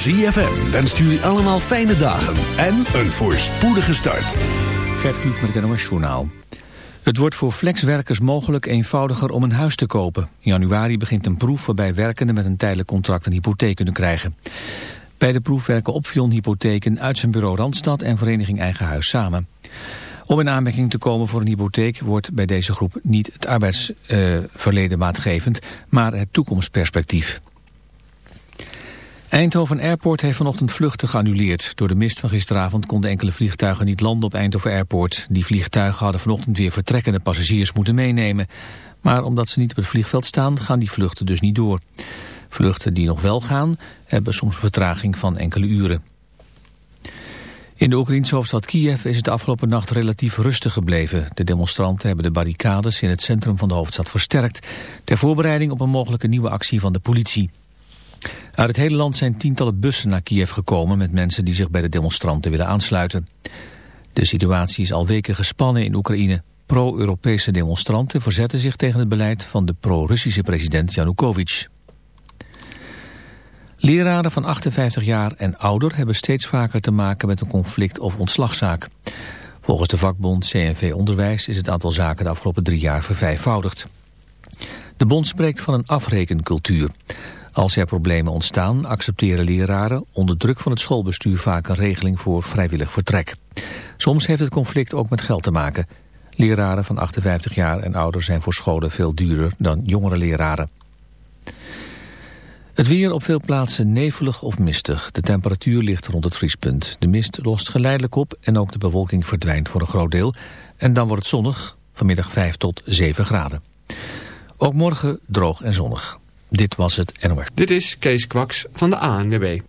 ZFM wenst jullie allemaal fijne dagen en een voorspoedige start. Gert Kluk met het NOS Journaal. Het wordt voor flexwerkers mogelijk eenvoudiger om een huis te kopen. In januari begint een proef waarbij werkenden met een tijdelijk contract een hypotheek kunnen krijgen. Bij de proef werken Opvion Hypotheken uit zijn bureau Randstad en Vereniging Eigen Huis samen. Om in aanmerking te komen voor een hypotheek wordt bij deze groep niet het arbeidsverleden maatgevend, maar het toekomstperspectief. Eindhoven Airport heeft vanochtend vluchten geannuleerd. Door de mist van gisteravond konden enkele vliegtuigen niet landen op Eindhoven Airport. Die vliegtuigen hadden vanochtend weer vertrekkende passagiers moeten meenemen. Maar omdat ze niet op het vliegveld staan, gaan die vluchten dus niet door. Vluchten die nog wel gaan, hebben soms een vertraging van enkele uren. In de Oekraïnse hoofdstad Kiev is het afgelopen nacht relatief rustig gebleven. De demonstranten hebben de barricades in het centrum van de hoofdstad versterkt... ter voorbereiding op een mogelijke nieuwe actie van de politie. Uit het hele land zijn tientallen bussen naar Kiev gekomen... met mensen die zich bij de demonstranten willen aansluiten. De situatie is al weken gespannen in Oekraïne. Pro-Europese demonstranten verzetten zich tegen het beleid... van de pro-Russische president Yanukovych. Leraren van 58 jaar en ouder hebben steeds vaker te maken met een conflict of ontslagzaak. Volgens de vakbond CNV Onderwijs is het aantal zaken de afgelopen drie jaar vervijfvoudigd. De bond spreekt van een afrekencultuur. Als er problemen ontstaan, accepteren leraren onder druk van het schoolbestuur vaak een regeling voor vrijwillig vertrek. Soms heeft het conflict ook met geld te maken. Leraren van 58 jaar en ouder zijn voor scholen veel duurder dan jongere leraren. Het weer op veel plaatsen nevelig of mistig. De temperatuur ligt rond het vriespunt. De mist lost geleidelijk op en ook de bewolking verdwijnt voor een groot deel. En dan wordt het zonnig, vanmiddag 5 tot 7 graden. Ook morgen droog en zonnig. Dit was het NOS. Dit is Kees Kwaks van de ANWB.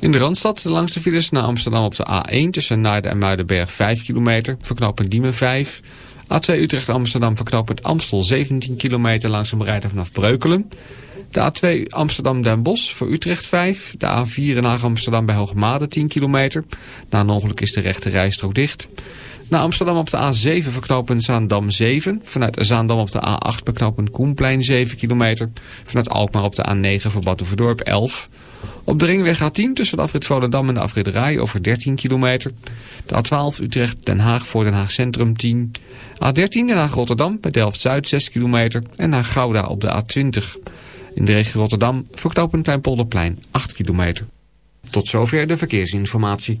In de Randstad langs de files naar Amsterdam op de A1 tussen Naarden en Muidenberg 5 kilometer. Verknopend Diemen 5. A2 Utrecht-Amsterdam verknopend Amstel 17 kilometer langs de rijden vanaf Breukelen. De A2 Amsterdam-Den Bosch voor Utrecht 5. De A4 naar Amsterdam bij Hoogmade 10 kilometer. Na een ongeluk is de rechte rijstrook dicht. Naar Amsterdam op de A7 verknopen Zaandam 7. Vanuit Zaandam op de A8 verknopen Koenplein 7 kilometer. Vanuit Alkmaar op de A9 voor Batuverdorp 11. Op de ringweg A10 tussen de afrit Volendam en de afrit Rai over 13 kilometer. De A12 Utrecht-Den Haag voor Den Haag Centrum 10. A13 Den Haag-Rotterdam bij Delft-Zuid 6 kilometer. En naar Gouda op de A20. In de regio Rotterdam verknopen Kleinpolderplein 8 kilometer. Tot zover de verkeersinformatie.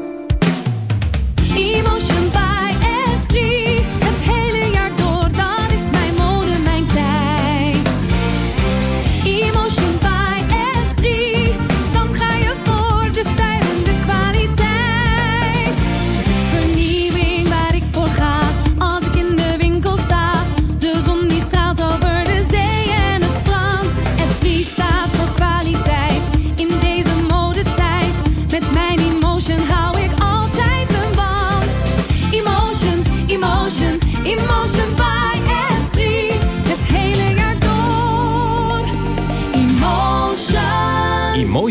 Emotion by Esprit.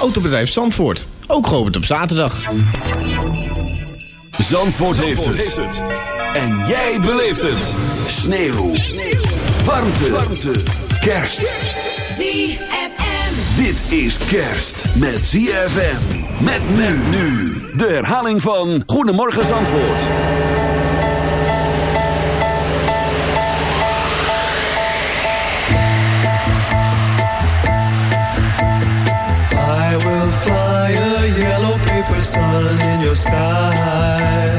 Autobedrijf Zandvoort, ook geopend op zaterdag. Zandvoort, heeft, het. En jij beleeft het. Sneeuw. Warmte. Warmte. Kerst. ZFM. Dit is kerst met ZFM. Met men nu. De herhaling van Goedemorgen Zandvoort. sun in your sky.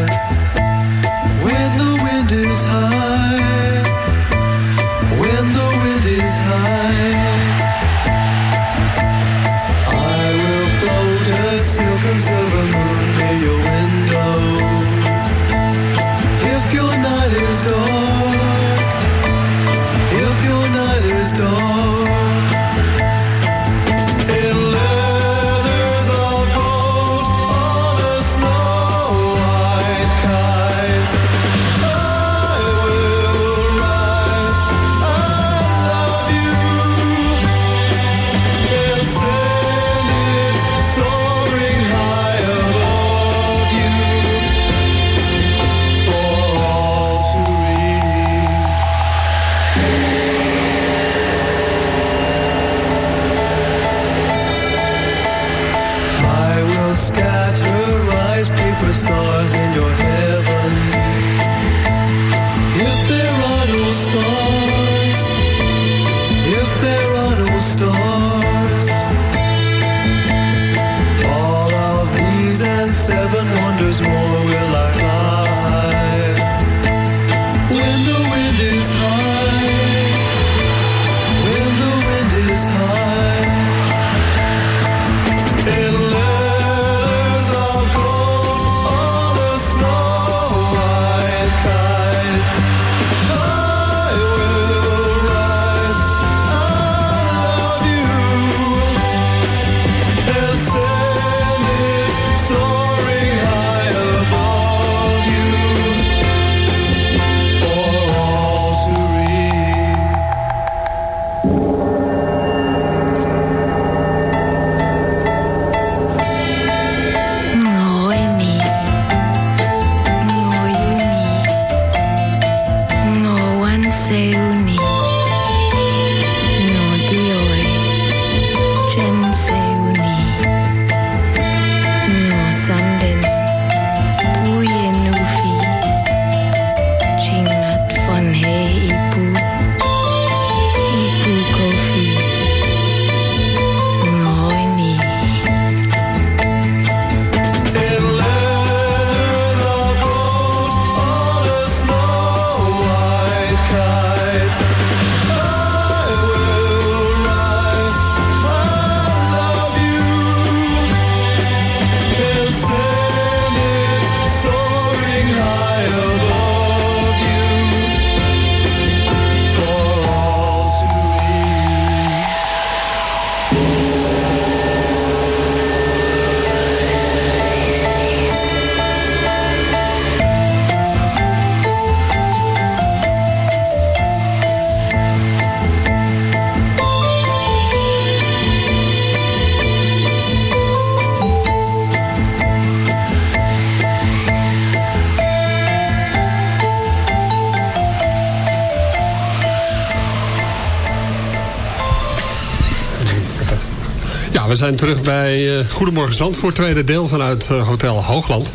Zijn terug bij eh, Goedemorgen Zandvoort, tweede deel vanuit eh, Hotel Hoogland.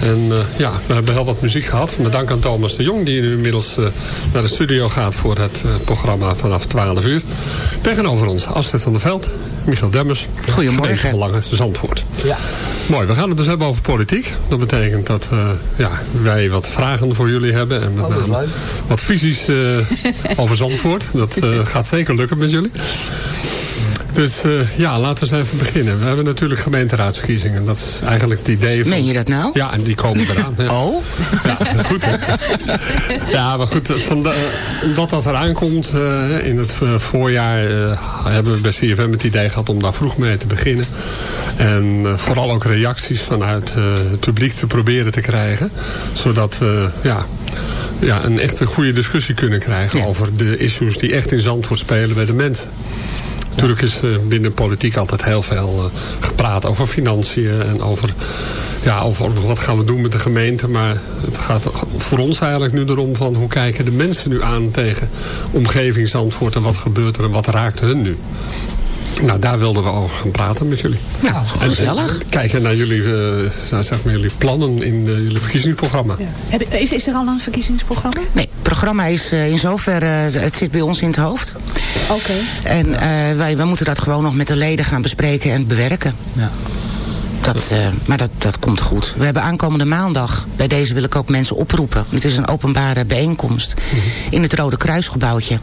En eh, ja, we hebben heel wat muziek gehad. Met dank aan Thomas de Jong, die nu inmiddels naar de studio gaat voor het programma vanaf 12 uur. Tegenover ons Astrid van der Veld, Michiel Demmers. Goedemorgen. Belangen Zandvoort. Ja. Mooi, we gaan het dus hebben over politiek. Dat betekent dat ja, wij wat vragen voor jullie hebben. En met Oh, name leuk. wat visies over Zandvoort. Dat gaat zeker lukken met jullie. Dus eh, ja, laten we eens even beginnen. We hebben natuurlijk gemeenteraadsverkiezingen. Dat is eigenlijk het idee van... Meen je dat nou? Ja, en die komen eraan. Ja. Oh? Ja, goed hè. Ja, maar goed, van de- omdat dat eraan komt eh, in het eh, voorjaar eh, hebben we bij CFM het idee gehad om daar vroeg mee te beginnen. En eh, vooral ook reacties vanuit eh, het publiek te proberen te krijgen. Zodat we ja, ja, een echte goede discussie kunnen krijgen Ja. over de issues die echt in Zandvoort spelen bij de mensen. Natuurlijk is eh, binnen politiek altijd heel veel eh, gepraat over financiën en over, ja, over, wat gaan we doen met de gemeente. Maar het gaat voor ons eigenlijk nu erom van hoe kijken de mensen nu aan tegen omgeving Zandvoort en wat gebeurt er en wat raakt hun nu. Nou, daar wilden we over gaan praten met jullie. Nou, En, gezellig. kijken naar jullie, eh, nou, zeg maar, jullie plannen in eh, jullie verkiezingsprogramma. Heb- Is, is er al een verkiezingsprogramma? Nee, het programma is in zoverre, het zit bij ons in het hoofd. Oké. En eh, wij, wij moeten dat gewoon nog met de leden gaan bespreken en bewerken. Ja. Dat, eh, maar dat, dat komt goed. We hebben aankomende maandag, bij deze wil ik ook mensen oproepen. Dit is een openbare bijeenkomst in het Rode Kruisgebouwtje.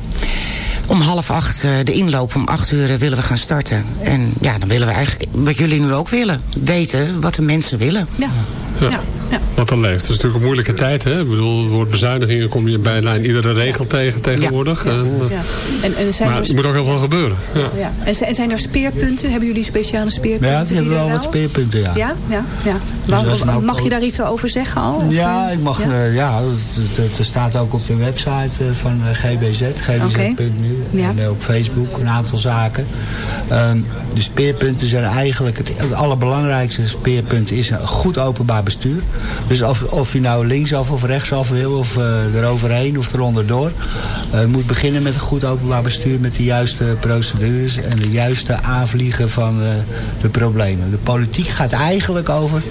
Om half acht, eh, de inloop om acht uur willen we gaan starten. En ja, dan willen we eigenlijk, wat jullie nu ook willen, weten wat de mensen willen. Ja. Ja. Ja. ja. Wat dan leeft. Het is natuurlijk een moeilijke tijd. Hè? Ik bedoel, het woord bezuinigingen kom je bijna in iedere regel tegen tegenwoordig. En, eh, Ja. En, en zijn Maar er, moet ook heel veel gebeuren. Ja. ja. en, zijn- en zijn er speerpunten? Hebben jullie speciale speerpunten? Ja, die hebben wel wat speerpunten, ja. Ja, ja, ja. Dus nou mag je daar iets over zeggen al? Of, Ja, eh, ik mag, ja? ja, ja het, het- het staat ook op de website eh, van eh, GBZ, gbz.nu. Ja. En eh, op Facebook een aantal zaken. Ehm, de speerpunten zijn eigenlijk, het, het allerbelangrijkste speerpunt is een goed openbaar bestuur. Dus of, of je nou linksaf of rechtsaf wil, of eh, eroverheen of eronderdoor. eh, Het moet beginnen met een goed openbaar bestuur, met de juiste procedures en de juiste aanvliegen van eh, de problemen. De politiek gaat eigenlijk over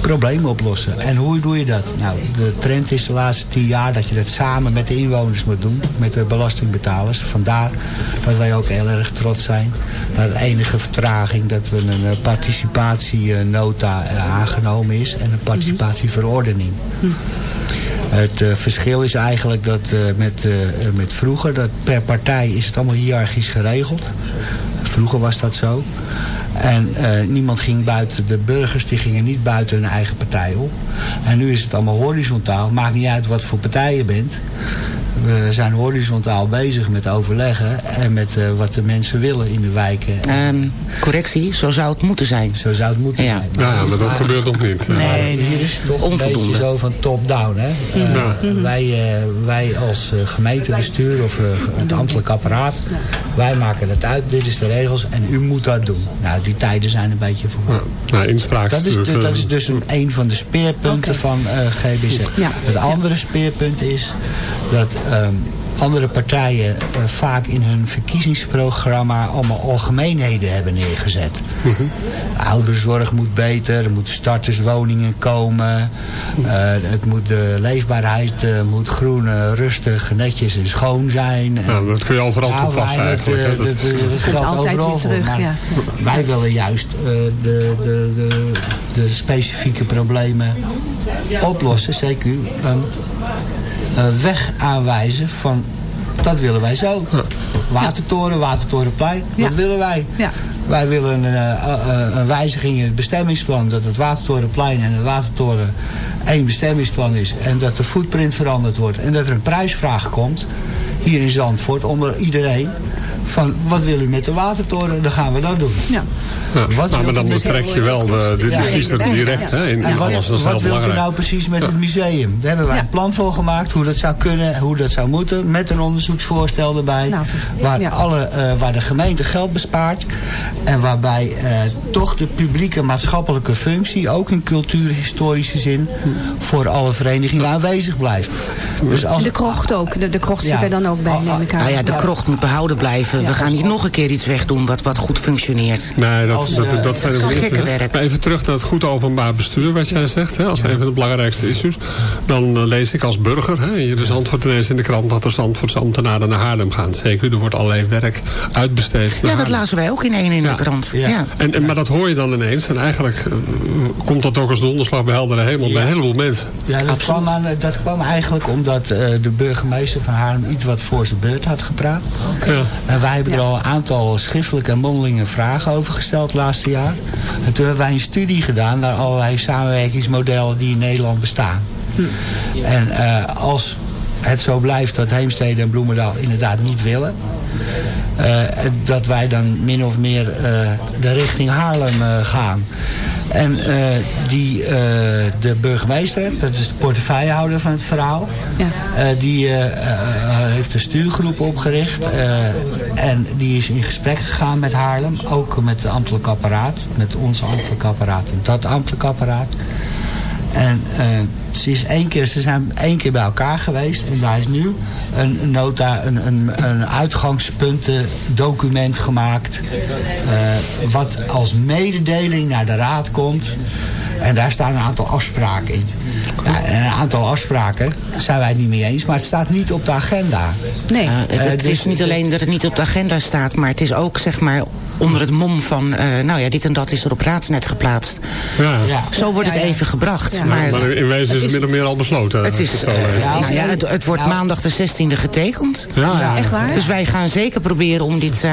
problemen oplossen. En hoe doe je dat? Nou, de trend is de laatste tien jaar dat je dat samen met de inwoners moet doen. Met de belastingbetalers. Vandaar dat wij ook heel erg trots zijn. Na de enige vertraging dat we een participatienota eh, aangenomen is. En een participatieverordening. Het eh, verschil is eigenlijk dat eh, met, met vroeger, dat per partij is het allemaal hiërarchisch geregeld. Vroeger was dat zo. En eh, niemand ging buiten, de burgers die gingen niet buiten hun eigen partij om. En nu is het allemaal horizontaal. Maakt niet uit wat voor partij je bent. We zijn horizontaal bezig met overleggen en met eh, wat de mensen willen in de wijken. Ehm, correctie, zo zou het moeten zijn. Zo zou het moeten Ja. zijn. Ja, maar dat gebeurt nog niet. Maar hier is het toch een beetje zo van top-down. hè? Eh, Ja. wij, eh, wij als eh, gemeentebestuur of eh, het ambtelijk apparaat, wij maken het uit. Dit is de regels en u moet dat doen. Nou, die tijden zijn een beetje voorbij. Ja. Nou, inspraak Dat is, de- dat is dus een, een van de speerpunten van eh, GBZ. Ja. Het andere speerpunt is dat andere partijen eh, vaak in hun verkiezingsprogramma allemaal algemeenheden hebben neergezet. Ouderzorg moet beter, er moeten starterswoningen komen. eh, het moet, de leefbaarheid eh, moet groen, rustig, netjes en schoon zijn. Nou, dat kun je overal Ja, toepassen wij, eigenlijk. Dat, eh, Dat- dat, dat geldt altijd overal weer voor, terug, ja. Wij willen juist eh, de, de, de, de specifieke problemen oplossen. Een eh, weg aanwijzen van dat willen wij zo. Watertoren, Watertorenplein, Ja. dat willen wij. Ja. Wij willen een, eh, eh, een wijziging in het bestemmingsplan. Dat het Watertorenplein en het Watertoren één bestemmingsplan is. En dat de footprint veranderd wordt. En dat er een prijsvraag komt. Hier in Zandvoort onder iedereen. Van wat wil u met de Watertoren? Dan gaan we dat doen. Ja. Ja. Wat Nou, maar dan betrek je wel de, de, Ja, de direct ja. hè, in, En in wat, wat heel wilt u nou precies met het museum? Daar hebben wij Ja. een plan voor gemaakt hoe dat zou kunnen, hoe dat zou moeten. Met een onderzoeksvoorstel erbij. Nou, waar, ja. alle, eh, waar de gemeente geld bespaart. En waarbij eh, toch de publieke maatschappelijke functie, ook in cultuurhistorische zin, voor alle verenigingen aanwezig blijft. Dus als, de krocht ook. De, de krocht Ja. zit er dan ook bij, neem ik aan. Nou ja, de krocht moet behouden blijven. Ja. We gaan niet nog een keer iets wegdoen wat, wat goed functioneert. Nee, dat, Als, dat, eh, dat zijn even terug naar het goed openbaar bestuur, wat jij zegt. Hè, als een van de belangrijkste issues. Dan eh, lees ik als burger, hè, hier is antwoord ineens in de krant... dat de Zandvoortse ambtenaren naar Haarlem gaan. Zeker, er wordt allerlei werk uitbesteed. Ja, dat lazen wij ook in één in Ja. de krant. Ja. Ja. En, en, maar dat hoor je dan ineens. En eigenlijk eh, komt dat ook als donderslag bij heldere hemel bij een heleboel mensen. Ja, dat kwam, aan, dat kwam eigenlijk omdat eh, de burgemeester van Haarlem iets wat voor zijn beurt had gepraat. Ja. Wij hebben er al een aantal schriftelijke en mondelinge vragen over gesteld het laatste jaar. En toen hebben wij een studie gedaan naar allerlei samenwerkingsmodellen die in Nederland bestaan. En eh, als het zo blijft dat Heemstede en Bloemendaal inderdaad niet willen... eh, dat wij dan min of meer eh, de richting Haarlem eh, gaan. En die, de burgemeester, dat is de portefeuillehouder van het verhaal... Ja. die heeft een stuurgroep opgericht. en die is in gesprek gegaan met Haarlem. Ook met het ambtelijk apparaat. Met ons ambtelijk apparaat en dat ambtelijk apparaat. En eh, ze, is één keer, ze zijn één keer bij elkaar geweest. En daar is nu een nota, een, een, een uitgangspuntendocument gemaakt. eh, wat als mededeling naar de raad komt. En daar staan een aantal afspraken in. Ja, en een aantal afspraken zijn wij het niet mee eens. Maar het staat niet op de agenda. Nee. Het, Eh, het dus- is niet alleen dat het niet op de agenda staat, maar het is ook zeg maar onder het mom van, eh, nou ja, dit en dat is er op raadsnet geplaatst. Ja. Ja. Zo wordt het Ja, ja. even gebracht. Ja. Maar, Maar in wezen is het min of meer al besloten. het, is, als het zo eh, nou ja, het, het wordt Nou. maandag de 16e getekend. ja, ja. Echt waar? Dus wij gaan zeker proberen om dit eh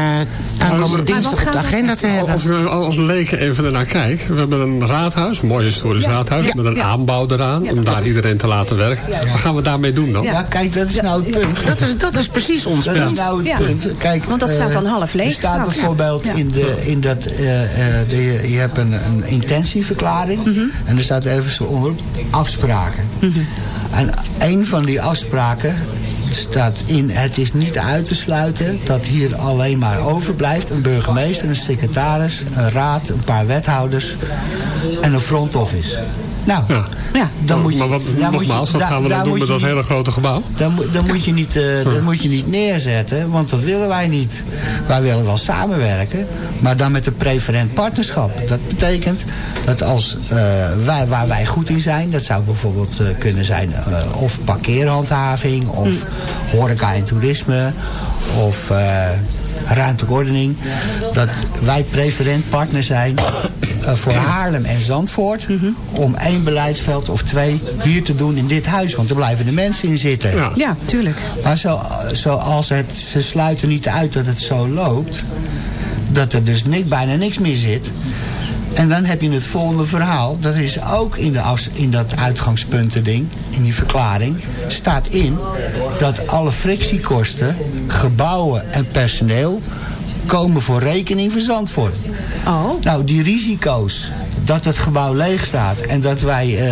aankomende dinsdag op de agenda te hebben. Als ik als leken even ernaar kijk. We hebben een raadhuis, een mooi historisch raadhuis. Ja. Met een Ja. aanbouw eraan. Om daar iedereen te laten werken. Wat gaan we daarmee doen dan? Ja, kijk, dat is nou het punt. Dat is, dat is precies ons Dat punt. is nou het Ja. punt. Kijk, Want dat staat dan half leeg Er staat bijvoorbeeld. In, de, in dat... eh, eh, de, je hebt een, een intentieverklaring. Mhm. En er staat ergens onder afspraken. En een van die afspraken staat in... Het is niet uit te sluiten dat hier alleen maar overblijft... een burgemeester, een secretaris, een raad, een paar wethouders... en een front office. Nou, Ja. Ja. dan moet je... maar wat, daar nogmaals, wat gaan we dan doen met dat hele grote gebouw? dan, moet- dan, moet je niet, eh, dat moet je niet neerzetten, want dat willen wij niet. Wij willen wel samenwerken, maar dan met een preferent partnerschap. Dat betekent dat als eh, wij, waar wij goed in zijn, dat zou bijvoorbeeld eh, kunnen zijn eh, of parkeerhandhaving, of horeca en toerisme, of eh, ruimtelijke ordening. Dat wij preferent partner zijn eh, voor Haarlem en Zandvoort. Om één beleidsveld of twee hier te doen in dit huis. Want er blijven de mensen in zitten. Ja. Ja, tuurlijk. Maar zo, zoals het, ze sluiten niet uit dat het zo loopt. Dat er dus niks, bijna niks meer zit. En dan heb je het volgende verhaal. Dat is ook in, de afs- in dat uitgangspuntending, in die verklaring, staat in dat alle frictiekosten, gebouwen en personeel komen voor rekening van Zandvoort. Oh. Nou, die risico's dat het gebouw leeg staat en dat wij eh,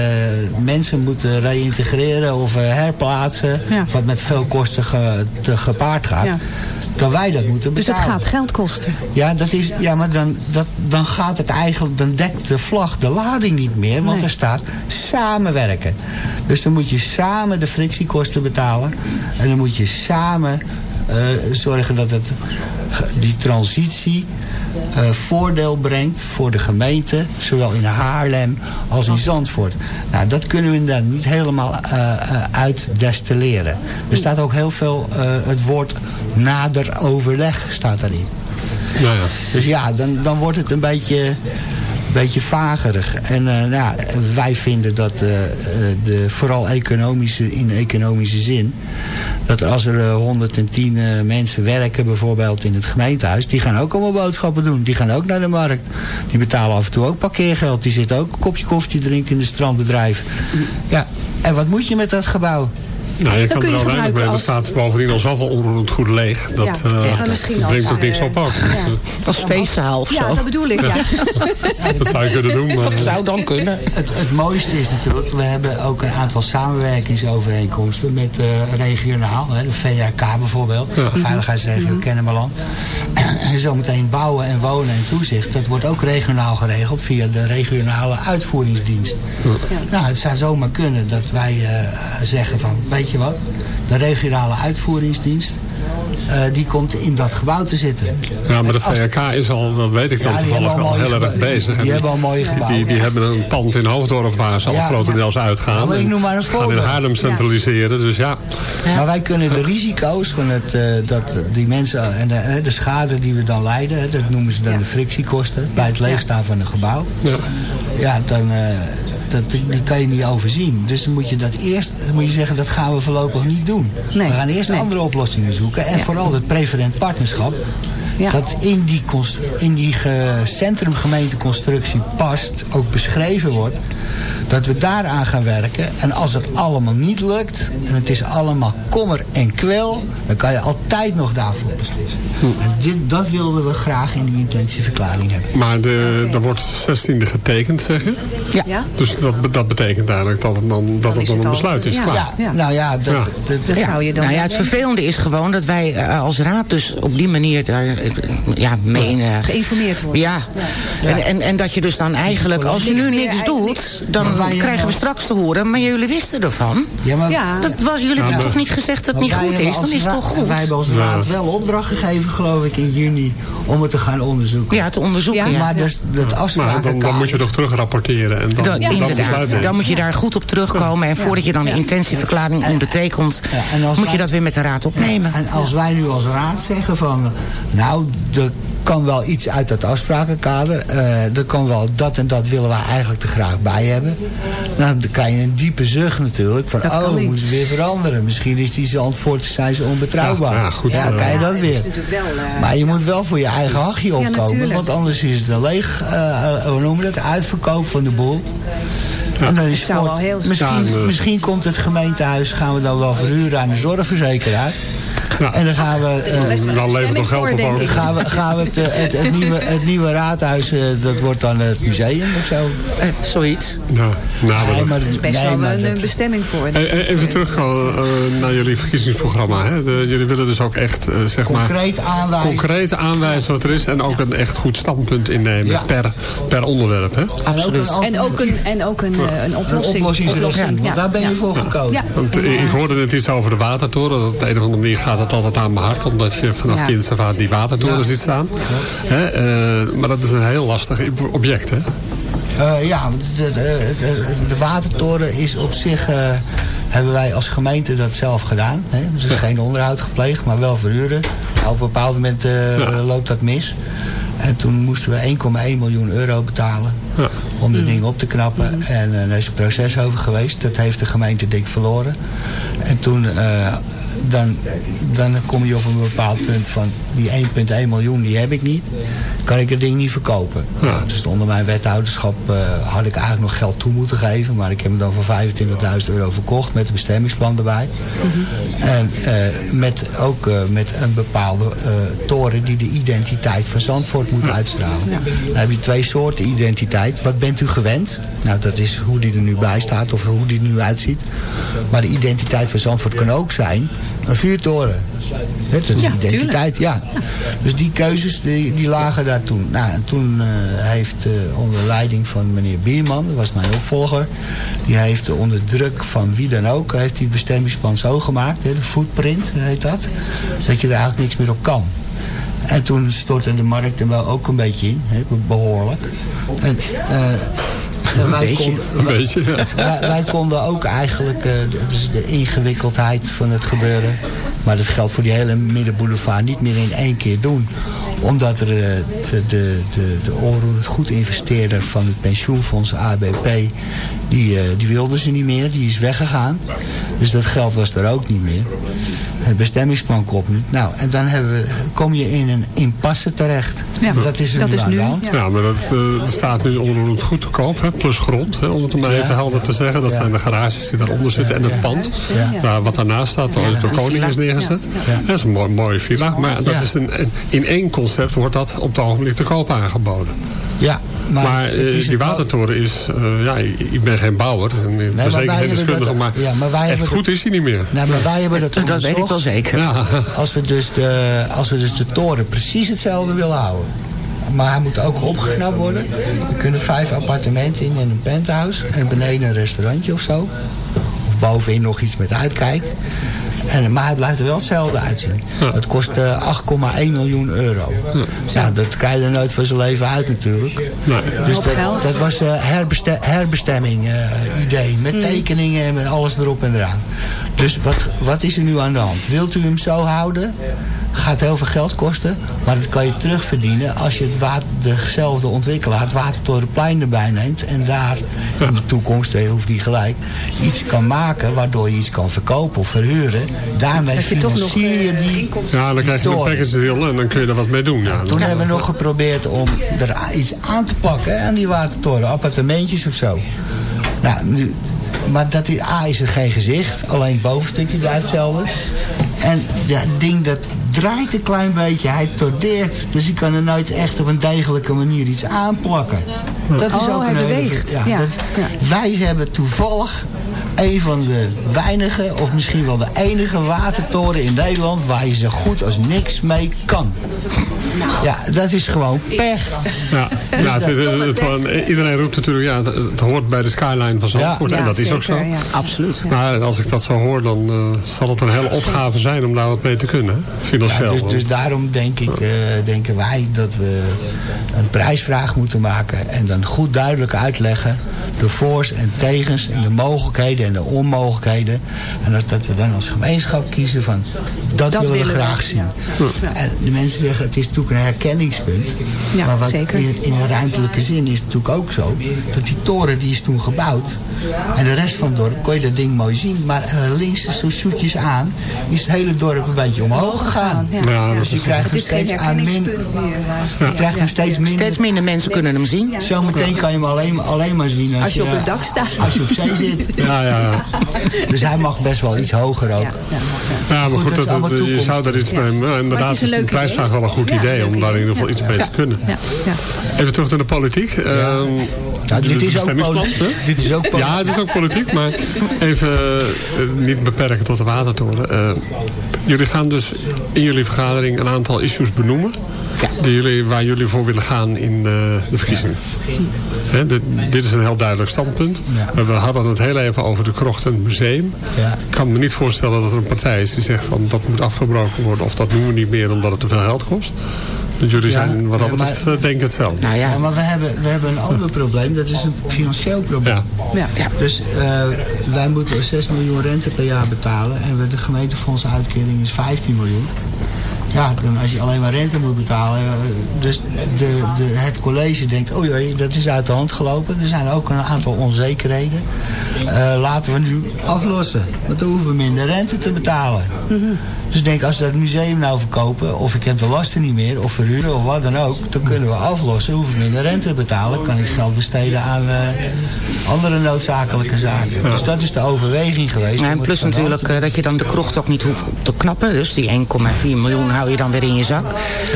mensen moeten reïntegreren of eh, herplaatsen, Ja. wat met veel kosten ge- te gepaard gaat, Ja. Dat wij dat moeten Dus betalen. het gaat geld kosten. Ja, dat is, ja maar dan, dat, dan gaat het eigenlijk, dan dekt de vlag de lading niet meer, want Nee. er staat samenwerken. Dus dan moet je samen de frictiekosten betalen en dan moet je samen zorgen dat het, die transitie eh, voordeel brengt voor de gemeente, zowel in Haarlem als in Zandvoort. Nou, dat kunnen we daar niet helemaal eh, eh, uitdestilleren. Er staat ook heel veel, eh, het woord nader overleg staat daarin. Nou ja. Dus ja, dan, dan wordt het een beetje, beetje vagerig. En eh, nou, wij vinden dat eh, eh, de, vooral economische, in economische zin... dat als er eh, 110 eh, mensen werken bijvoorbeeld in het gemeentehuis... die gaan ook allemaal boodschappen doen. Die gaan ook naar de markt. Die betalen af en toe ook parkeergeld. Die zitten ook een kopje koffie drinken in het strandbedrijf. Ja, en wat moet je met dat gebouw? Nou, je kan kun er je al weinig gebruiken mee. Er staat bovendien al zoveel onroerend goed leeg. Dat Ja, eh, ja, brengt ook niks op ook. ja. Als feestzaal of Ja, zo. dat bedoel ik, ja. Dat zou je kunnen doen. Maar, Dat zou dan kunnen. Het, het mooiste is natuurlijk, we hebben ook een aantal samenwerkingsovereenkomsten met eh, regionaal, hè, de VRK bijvoorbeeld, Ja. Veiligheidsregio Kennemerland. En zometeen bouwen en wonen en toezicht, dat wordt ook regionaal geregeld via de regionale uitvoeringsdienst. Nou, het zou zomaar kunnen dat wij eh, zeggen van, weet je wat, de regionale uitvoeringsdienst, eh, die komt in dat gebouw te zitten. Ja, maar de VRK is al, dat weet ik dan Ja, die toevallig al al heel erg bezig. Die En hebben al mooie gebouwen, Die, die ja. hebben een pand in Hoofddorp waar ze al Ja, grotendeels uitgaan. Ja, maar ik noem maar een ze gaan in voorbeeld. Haarlem centraliseren, dus ja. Maar wij kunnen de risico's van het, eh, dat die mensen en de, de schade die we dan leiden, dat noemen ze dan de frictiekosten bij het leegstaan van een gebouw. Ja. Ja, dan eh, dat, die kan je niet overzien. Dus dan moet je dat eerst, dan moet je zeggen dat gaan we voorlopig niet doen. Nee, We gaan eerst nee. andere oplossingen zoeken en Ja. vooral het preferent partnerschap. Ja. Dat in die, in die ge- centrumgemeenteconstructie past, ook beschreven wordt. Dat we daaraan gaan werken. En als het allemaal niet lukt, en het is allemaal kommer en kwel, dan kan je altijd nog daarvoor beslissen. En dit, dat wilden we graag in die intentieverklaring hebben. Maar de, er wordt 16e getekend, zeg je? Ja. Ja? Dus dat, dat betekent eigenlijk dat het dan, dat het dan het een besluit is. Ja. Klaar. Ja, nou ja, dat, Ja. dat- Dat Ja, zou je dan nou ja, het vervelende is gewoon dat wij eh, als raad dus op die manier daar eh, ja, mee geïnformeerd worden. Ja, En, en, en dat je dus dan eigenlijk, als je nu niks doet, dan krijgen we straks te horen, maar jullie wisten ervan. ja, maar, Ja. Dat was, jullie hebben toch niet gezegd dat het niet goed is? Dan is het toch goed? Wij hebben als raad wel opdracht gegeven, geloof ik, in juni, om het te gaan onderzoeken. Ja, te onderzoeken. Ja. Maar dus, dat Maar afspraken... dan, dan moet je toch terug rapporteren en dan, Dat, dan inderdaad, dan moet je daar goed op terugkomen. En voordat je dan een intentieverklaring ondertekent, moet je dat weer met de raad opnemen. En als wij nu als raad zeggen van... nou, er kan wel iets uit dat afsprakenkader. eh er kan wel dat en dat willen wij eigenlijk er graag bij hebben. Nou, dan krijg je een diepe zucht natuurlijk. Van, Dat kan oh, we moeten weer veranderen. Misschien is die Zandvoort, zijn ze onbetrouwbaar. Ja, ja, goed, Ja, eh, kan je dat weer. wel, eh, Maar je moet wel voor je eigen hachje opkomen. want anders is het een leeg, eh, hoe noemen we dat, uitverkoop van de boel. En dan is Het misschien, eh, misschien komt het gemeentehuis, gaan we dan wel verhuren aan de zorgverzekeraar. Ja. En dan gaan we... eh, Dan levert nog geld op ook. gaan we, gaan we het, eh, het, het, nieuwe, het nieuwe raadhuis, eh, dat wordt dan het museum of zo? Eh, zoiets. Ja, nou, maar Nee, dat- maar, is best nee, wel maar een, dat- een bestemming voor. Eh, eh, Even terug eh, eh, naar jullie verkiezingsprogramma. Hè. De- jullie willen dus ook echt, eh, zeg maar... concreet aanwijzen. Concreet aanwijzen wat er is en ook een echt goed standpunt innemen Ja. per, per onderwerp. Hè? Absoluut. En ook een, en ook een, eh, een een oplossing. oplossingsrichting, Ja, want daar ben je ja. voor gekozen. Ja. Want eh, ik hoorde net iets over de watertoren. Dat op de een of andere manier gaat het altijd aan mijn hart. Omdat je vanaf Ja. kinds af aan die watertoren ziet staan. Hè, eh, maar dat is een heel lastig object. Hè? Eh, ja, de, de, de, de watertoren is op zich... eh, hebben wij als gemeente dat zelf gedaan. Hè? Dus er is geen onderhoud gepleegd, maar wel verhuren. Nou, op een bepaald moment eh, Ja. loopt dat mis. En toen moesten we 1,1 miljoen euro betalen Ja. om de ding op te knappen. En eh, daar is een proces over geweest. Dat heeft de gemeente dik verloren. En toen, eh, dan, dan kom je op een bepaald punt van... die 1,1 miljoen, die heb ik niet. Kan ik het ding niet verkopen. Ja. Dus onder mijn wethouderschap eh, had ik eigenlijk nog geld toe moeten geven. Maar ik heb hem dan voor 25.000 euro verkocht met een bestemmingsplan erbij. En eh, met, ook eh, met een bepaalde eh, toren die de identiteit van Zandvoort moet uitstralen. Dan heb je twee soorten identiteit. Wat bent u gewend? Nou, dat is hoe die er nu bij staat of hoe die er nu uitziet. Maar de identiteit van Zandvoort kan ook zijn een vuurtoren. Dat is Ja, identiteit, ja. Dus die keuzes die, die lagen daar toen. Nou, en toen eh, heeft eh, onder leiding van meneer Bierman, dat was mijn opvolger, die heeft onder druk van wie dan ook, heeft hij het bestemmingsplan zo gemaakt, de footprint heet dat, dat je er eigenlijk niks meer op kan. En toen stortte de markt er wel ook een beetje in, behoorlijk. En, eh, en wij beetje. konden- Een beetje. ja. wij, wij konden ook eigenlijk, eh, dus de ingewikkeldheid van het gebeuren, maar dat geldt voor die hele middenboulevard, niet meer in één keer doen. Omdat er eh, de, de, de, de onroerend goed investeerder van het pensioenfonds ABP, die, eh, die wilde ze niet meer, die is weggegaan. Dus dat geld was er ook niet meer. Het bestemmingsplan komt niet. Nou, en dan hebben we, kom je in een impasse terecht. Ja, dat is er dat nu is nu, ja. Ja, maar dat staat nu onroerend goed te koop. Hè, plus grond, hè, om het maar even helder te zeggen. Dat Ja. zijn de garages die daaronder zitten. En het pand, waar, wat daarnaast staat, waar de koning is neergezet. Dat is een mooi, mooie villa. Maar dat is een, een- in één concept wordt dat op het ogenblik te koop aangeboden. Ja, maar, eh, die watertoren is... eh, ja, ik ben geen bouwer. En ik ben maar zeker geen hebben deskundige. dat- Maar, ja, maar wij echt hebben goed is hij niet meer. Nou, maar wij hebben dat Dat weet ik wel zeker. Ja. Als we, dus de, als we dus de toren precies hetzelfde willen houden. Maar hij moet ook opgeknapt worden. Er kunnen vijf appartementen in en een penthouse. En beneden een restaurantje of zo. Of bovenin nog iets met uitkijk. En, maar het blijft er wel hetzelfde uitzien. Het kost eh, 8,1 miljoen euro. Ja. dat krijg je er nooit van zijn leven uit natuurlijk. Dus Hoop dat, was eh herbeste herbestemming eh, idee. Met tekeningen en met alles erop en eraan. Dus wat, wat is er nu aan de hand? Wilt u hem zo houden? Gaat heel veel geld kosten. Maar dat kan je terugverdienen als je het water, dezelfde ontwikkelaar, het Watertorenplein erbij neemt. En daar in de toekomst, je hoeft niet gelijk, iets kan maken waardoor je iets kan verkopen of verhuren. Daarmee Dat je toch nog financier je eh, die inkomsten... Ja, dan krijg je een package deal en dan kun je er wat mee doen. Ja. Toen hebben we nog geprobeerd om er iets aan te plakken hè, aan die watertoren. Appartementjes of zo. Nou, nu, maar dat is, A is er geen gezicht. Alleen het bovenstukje blijft hetzelfde. En ja, het ding dat draait een klein beetje. Hij tordeert. Dus je kan er nooit echt op een degelijke manier iets aanplakken. Dat is Oh, ook een hele-. Ja, ja. Wij hebben toevallig een van de weinige, of misschien wel de enige watertoren in Nederland... waar je zo goed als niks mee kan. Ja, dat is gewoon pech. Ja, ja het is, het, het- iedereen roept natuurlijk, ja, het, het hoort bij de skyline van Zandvoort. Ja, en dat is ook zo. ja. Absoluut. Maar als ik dat zo hoor, dan eh, zal het een hele opgave zijn om daar wat mee te kunnen. Financieel. dus, dus daarom denk ik, eh, denken wij dat we een prijsvraag moeten maken. En dan goed duidelijk uitleggen de voor's en tegens en de mogelijkheden en de onmogelijkheden. En dat, dat we dan als gemeenschap kiezen van dat, willen we willen we, graag zien. ja. En de mensen zeggen het is natuurlijk een herkenningspunt. Ja, maar wat zeker. In, in een ruimtelijke zin is het natuurlijk ook zo. Dat die toren die is toen gebouwd. En de rest van het dorp kon je dat ding mooi zien. Maar eh, links zo zoetjes aan is het hele dorp een beetje omhoog gegaan. Ja. Dus je krijgt hem steeds aan min, herkenningspunt meer. je krijgt hem steeds minder. Steeds minder mensen kunnen hem zien. Zometeen kan je hem alleen, alleen maar zien als, Als je op het dak staat. Als je op zee zit. ja. Dus hij mag best wel iets hoger ook. Ja, ja, ja. Ja, maar Goed, goed, dat je zou daar iets mee... Inderdaad, is een is een leuk prijsvraag wel een goed Ja, idee om daar in ieder geval iets mee te kunnen. Ja, ja. Even terug naar de politiek. Ehm, dit, is ook dit is ook politiek. Ja, het is ook politiek, maar even eh, niet beperken tot de watertoren. Eh, jullie gaan dus in jullie vergadering een aantal issues benoemen. Die jullie, waar jullie voor willen gaan in eh, de verkiezingen. Hè, dit, dit is een heel duidelijk standpunt. We hadden het heel even over de krocht en het museum. Ja. Ik kan me niet voorstellen dat er een partij is die zegt van dat moet afgebroken worden. Of dat doen we niet meer omdat het te veel geld kost. Dus jullie Ja, zijn wat dat maar- betreft eh, denken het wel. Nou ja, Ja, maar we hebben, we hebben een ander probleem. Dat is een financieel probleem. Ja. Ja. Dus eh, wij moeten 6 miljoen rente per jaar betalen. En we- de gemeentefondsuitkering is 15 miljoen. Ja, dan als je alleen maar rente moet betalen. eh, Dus de, de, het college denkt, oh jee, dat is uit de hand gelopen. Er zijn ook een aantal onzekerheden. Eh, laten we nu aflossen. Want dan hoeven we minder rente te betalen. Dus ik denk, als we dat museum nou verkopen, of ik heb de lasten niet meer, of verhuren, of wat dan ook, dan kunnen we aflossen, hoeven we minder rente te betalen, kan ik geld besteden aan eh, andere noodzakelijke zaken. Dus dat is de overweging geweest. Ja, en plus natuurlijk dat je dan de krocht ook niet hoeft op te knappen. Dus die 1,4 miljoen hou je dan weer in je zak.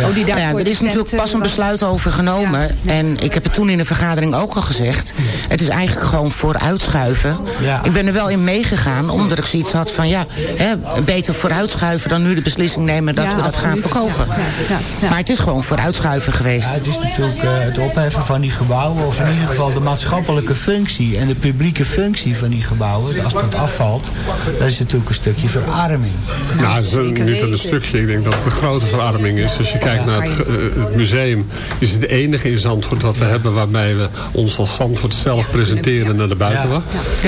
Oh, die ja, er is natuurlijk pas eh, een besluit over genomen. Ja, ja. En ik heb het toen in de vergadering ook al gezegd. Het is eigenlijk gewoon vooruitschuiven. Ja. Ik ben er wel in meegegaan, omdat ik zoiets had van... ja, hè, beter vooruitschuiven dan nu de beslissing nemen dat Ja, we dat gaan verkopen. Ja, ja, ja, ja. Maar het is gewoon vooruitschuiven geweest. Ja, het is natuurlijk eh, het opheffen van die gebouwen, of in ieder geval de maatschappelijke functie en de publieke functie van die gebouwen. Als dat afvalt, dat is natuurlijk een stukje verarming. Nou, het is niet een stukje. Ik denk dat een grote verarming is. Als je kijkt naar het, eh, museum, is het enige in Zandvoort wat we hebben... waarbij we ons als Zandvoort zelf presenteren naar de buitenwacht.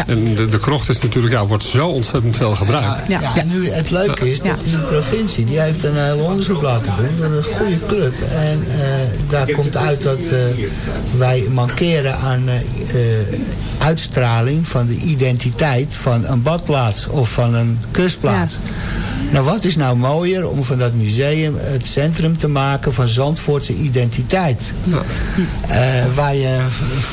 En de, de krocht is natuurlijk, ja, wordt zo ontzettend veel gebruikt. Ja, en nu het leuke is dat die provincie, die heeft een heel onderzoek laten doen een goede club. En eh, daar komt uit dat eh, wij mankeren aan eh, eh, uitstraling van de identiteit van een badplaats of van een kustplaats. Nou, wat is nou mooier om van dat museum het centrum te maken van Zandvoortse identiteit? Eh, waar je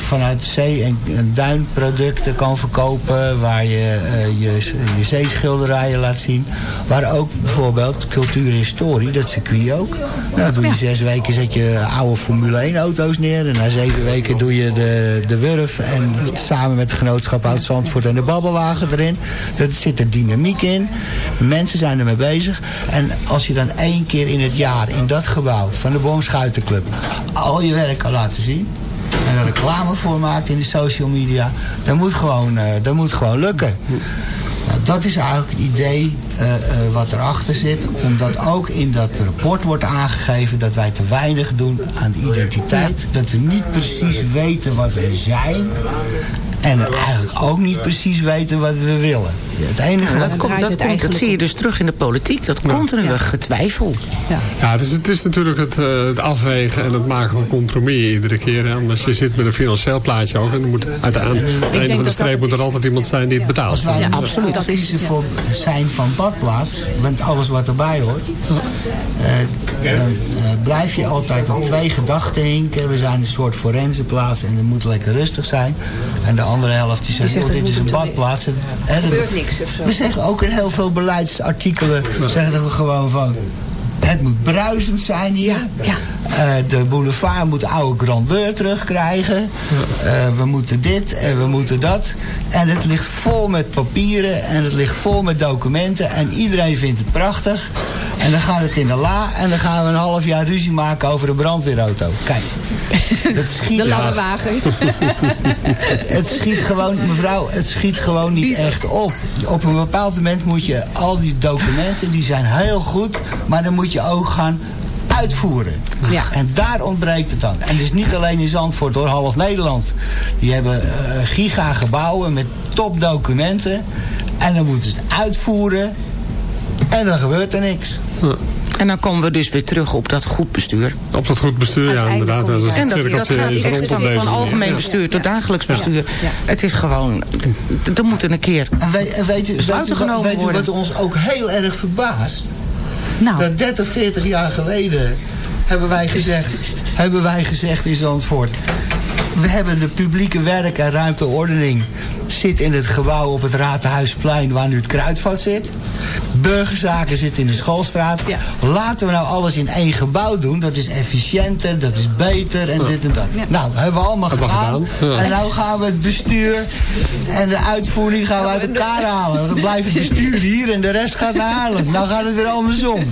vanuit zee- en, en duinproducten kan verkopen. Waar je eh, je, je zeeschilderijen laat zien. Waar ook bijvoorbeeld cultuur en historie, dat circuit ook. Nou, doe je zes weken zet je oude Formule 1 auto's neer. En na zeven weken doe je de, de Wurf. En samen met de genootschap Oud Zandvoort en de Babbelwagen erin. Dat zit er dynamiek in. Mensen zijn ermee bezig. En als je dan één keer in het jaar in dat gebouw van de Boomschuitenclub al je werk kan laten zien. En er reclame voor maakt in de social media. Dat moet gewoon, dat moet gewoon lukken. Nou, dat is eigenlijk het idee eh, eh, wat erachter zit. Omdat ook in dat rapport wordt aangegeven dat wij te weinig doen aan de identiteit. Dat we niet precies weten wat we zijn. En eigenlijk ook niet precies weten wat we willen. Het enige Ja, dat, komt, dat, komt, dat zie je dus terug in de politiek. Dat continue getwijfel. Ja, het is, het is natuurlijk het, eh, het afwegen en het maken van compromissen iedere keer. hè. Omdat je zit met een financieel plaatje ook. En moet, aan het aan- aan het einde van de dat streep moet er altijd iemand zijn die het betaalt. Als wij absoluut dat kiezen voor zijn van badplaats, met alles wat erbij hoort, eh, dan eh, blijf je altijd op twee gedachten hinken. We zijn een soort forensenplaats en het moet lekker rustig zijn. En de andere helft die zegt, zegt, oh, het dit is een badplaats. Het- Er gebeurt niks of zo. We zeggen ook in heel veel beleidsartikelen, zeggen we gewoon van... Het moet bruisend zijn hier. Eh, de boulevard moet oude grandeur terugkrijgen. Eh, we moeten dit en we moeten dat. En het ligt vol met papieren en het ligt vol met documenten. En iedereen vindt het prachtig. En dan gaat het in de la en dan gaan we een half jaar ruzie maken over een brandweerauto. Kijk, dat schiet... De ladderwagen. Het, het schiet gewoon, mevrouw, het schiet gewoon niet echt op. Op een bepaald moment moet je al die documenten, die zijn heel goed, maar dan moet je ook gaan uitvoeren. Ja. En daar ontbreekt het dan. En het is niet alleen in Zandvoort hoor, half Nederland. Die hebben eh, giga gebouwen met topdocumenten. En dan moeten ze het uitvoeren. En dan gebeurt er niks. En dan komen we dus weer terug op dat goed bestuur. Op dat goed bestuur, ja, inderdaad. Dat is En dat, dat gaat echt van, algemeen Ja. bestuur tot dagelijks bestuur. Het is gewoon, er moet een keer En weet, en weet, u, weet, u, besluiten wat- genomen weet u worden. wat ons ook heel erg verbaast? Nou. Dat 30, 40 jaar geleden hebben wij gezegd, hebben wij gezegd in Zandvoort... we hebben de publieke werk- en ruimteordening... zit in het gebouw op het Raadhuisplein waar nu het kruidvat zit. Burgerzaken zitten in de schoolstraat. Laten we nou alles in één gebouw doen. Dat is efficiënter, dat is beter en dit en dat. Nou, hebben we allemaal gedaan. gedaan, ja. En nou gaan we het bestuur en de uitvoering gaan we uit elkaar halen. Dan blijft het bestuur hier en de rest gaat naar Haarlem. Nou gaat het weer andersom.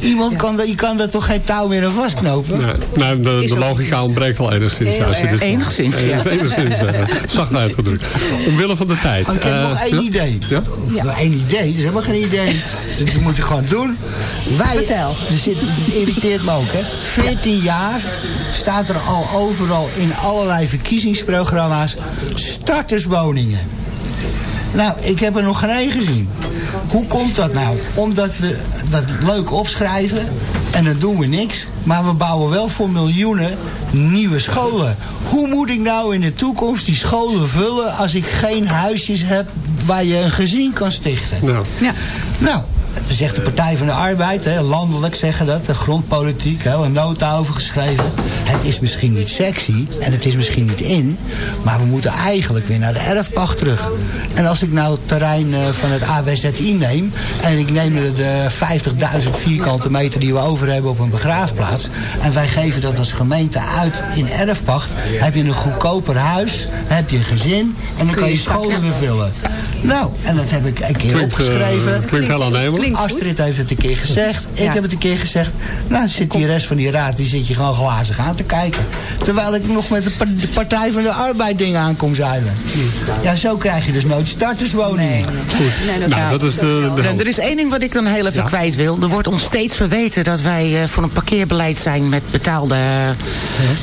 Iemand kan, dat- je kan daar toch geen touw meer aan vastknopen? Nee, nou, de, de logica ontbreekt wel enigszins. Als je dit- Enigszins, ja. Eh, enigszins, eh, zacht uitgedrukt. Omwille van de tijd. Ik heb Eh, nog één ja? idee. Ja? Nou, één idee, dat is helemaal geen idee. Dat moet je gewoon doen. Wij, Vertel. Er zit, het irriteert me ook, hè. 14 jaar staat er al overal in allerlei verkiezingsprogramma's starterswoningen. Nou, ik heb er nog geen één gezien. Hoe komt dat nou? Omdat we dat leuk opschrijven en dan doen we niks. Maar we bouwen wel voor miljoenen nieuwe scholen. Hoe moet ik nou in de toekomst die scholen vullen... als ik geen huisjes heb waar je een gezin kan stichten? Nou. Ja. Nou, dat zegt de Partij van de Arbeid, hè, landelijk zeggen dat, de grondpolitiek, heel een nota over geschreven. Het is misschien niet sexy en het is misschien niet in, maar we moeten eigenlijk weer naar de erfpacht terug. En als ik nou het terrein eh, van het AWZI neem en ik neem er de 50.000 vierkante meter die we over hebben op een begraafplaats en wij geven dat als gemeente uit in erfpacht, heb je een goedkoper huis, heb je een gezin en dan kan je scholen weer vullen. Nou, en dat heb ik een keer Klinkt, eh, opgeschreven. klinkt heel aannemelijk. Klinkt goed. Astrid heeft het een keer gezegd. Ik Ja. heb het een keer gezegd. Nou, zit die rest van die raad, die zit je gewoon glazig aan te kijken. Terwijl ik nog met de, pa- de Partij van de Arbeid dingen aankom zeilen. Ja, zo krijg je dus nooit starterswoningen. Goed. nou, dat is de, er is één ding wat ik dan heel even Ja. kwijt wil. Er wordt ons steeds verweten dat wij eh, voor een parkeerbeleid zijn met betaalde eh,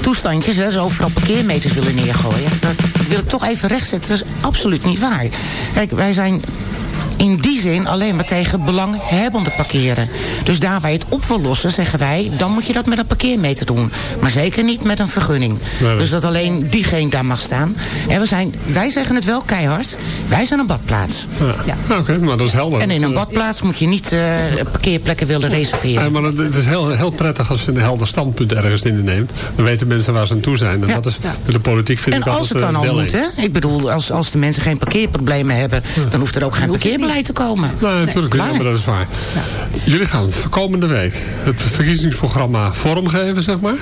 toestandjes. Hè, zo overal parkeermeters willen neergooien. Dat wil ik toch even rechtzetten. Dat is absoluut niet waar. Kijk, wij zijn in die zin alleen maar tegen belanghebbenden parkeren. Dus daar wij het op wil lossen, zeggen wij... dan moet je dat met een parkeermeter doen. Maar zeker niet met een vergunning. Nee, nee. Dus dat alleen diegene daar mag staan. En we zijn, wij zeggen het wel keihard. Wij zijn een badplaats. Ja. Oké, maar dat is helder. En in een badplaats moet je niet eh, parkeerplekken willen reserveren. Ja, maar het- het is heel, heel prettig als je een helder standpunt ergens inneemt. Dan weten mensen waar ze aan toe zijn. En Ja. dat is de politiek vind En ik als altijd het dan al wel moet, hè? Ik bedoel, als, als de mensen geen parkeerproblemen hebben... dan hoeft er ook geen parkeerbeleid te komen. Nee, natuurlijk niet, maar dat is waar. Jullie gaan komende week het verkiezingsprogramma vormgeven, zeg maar.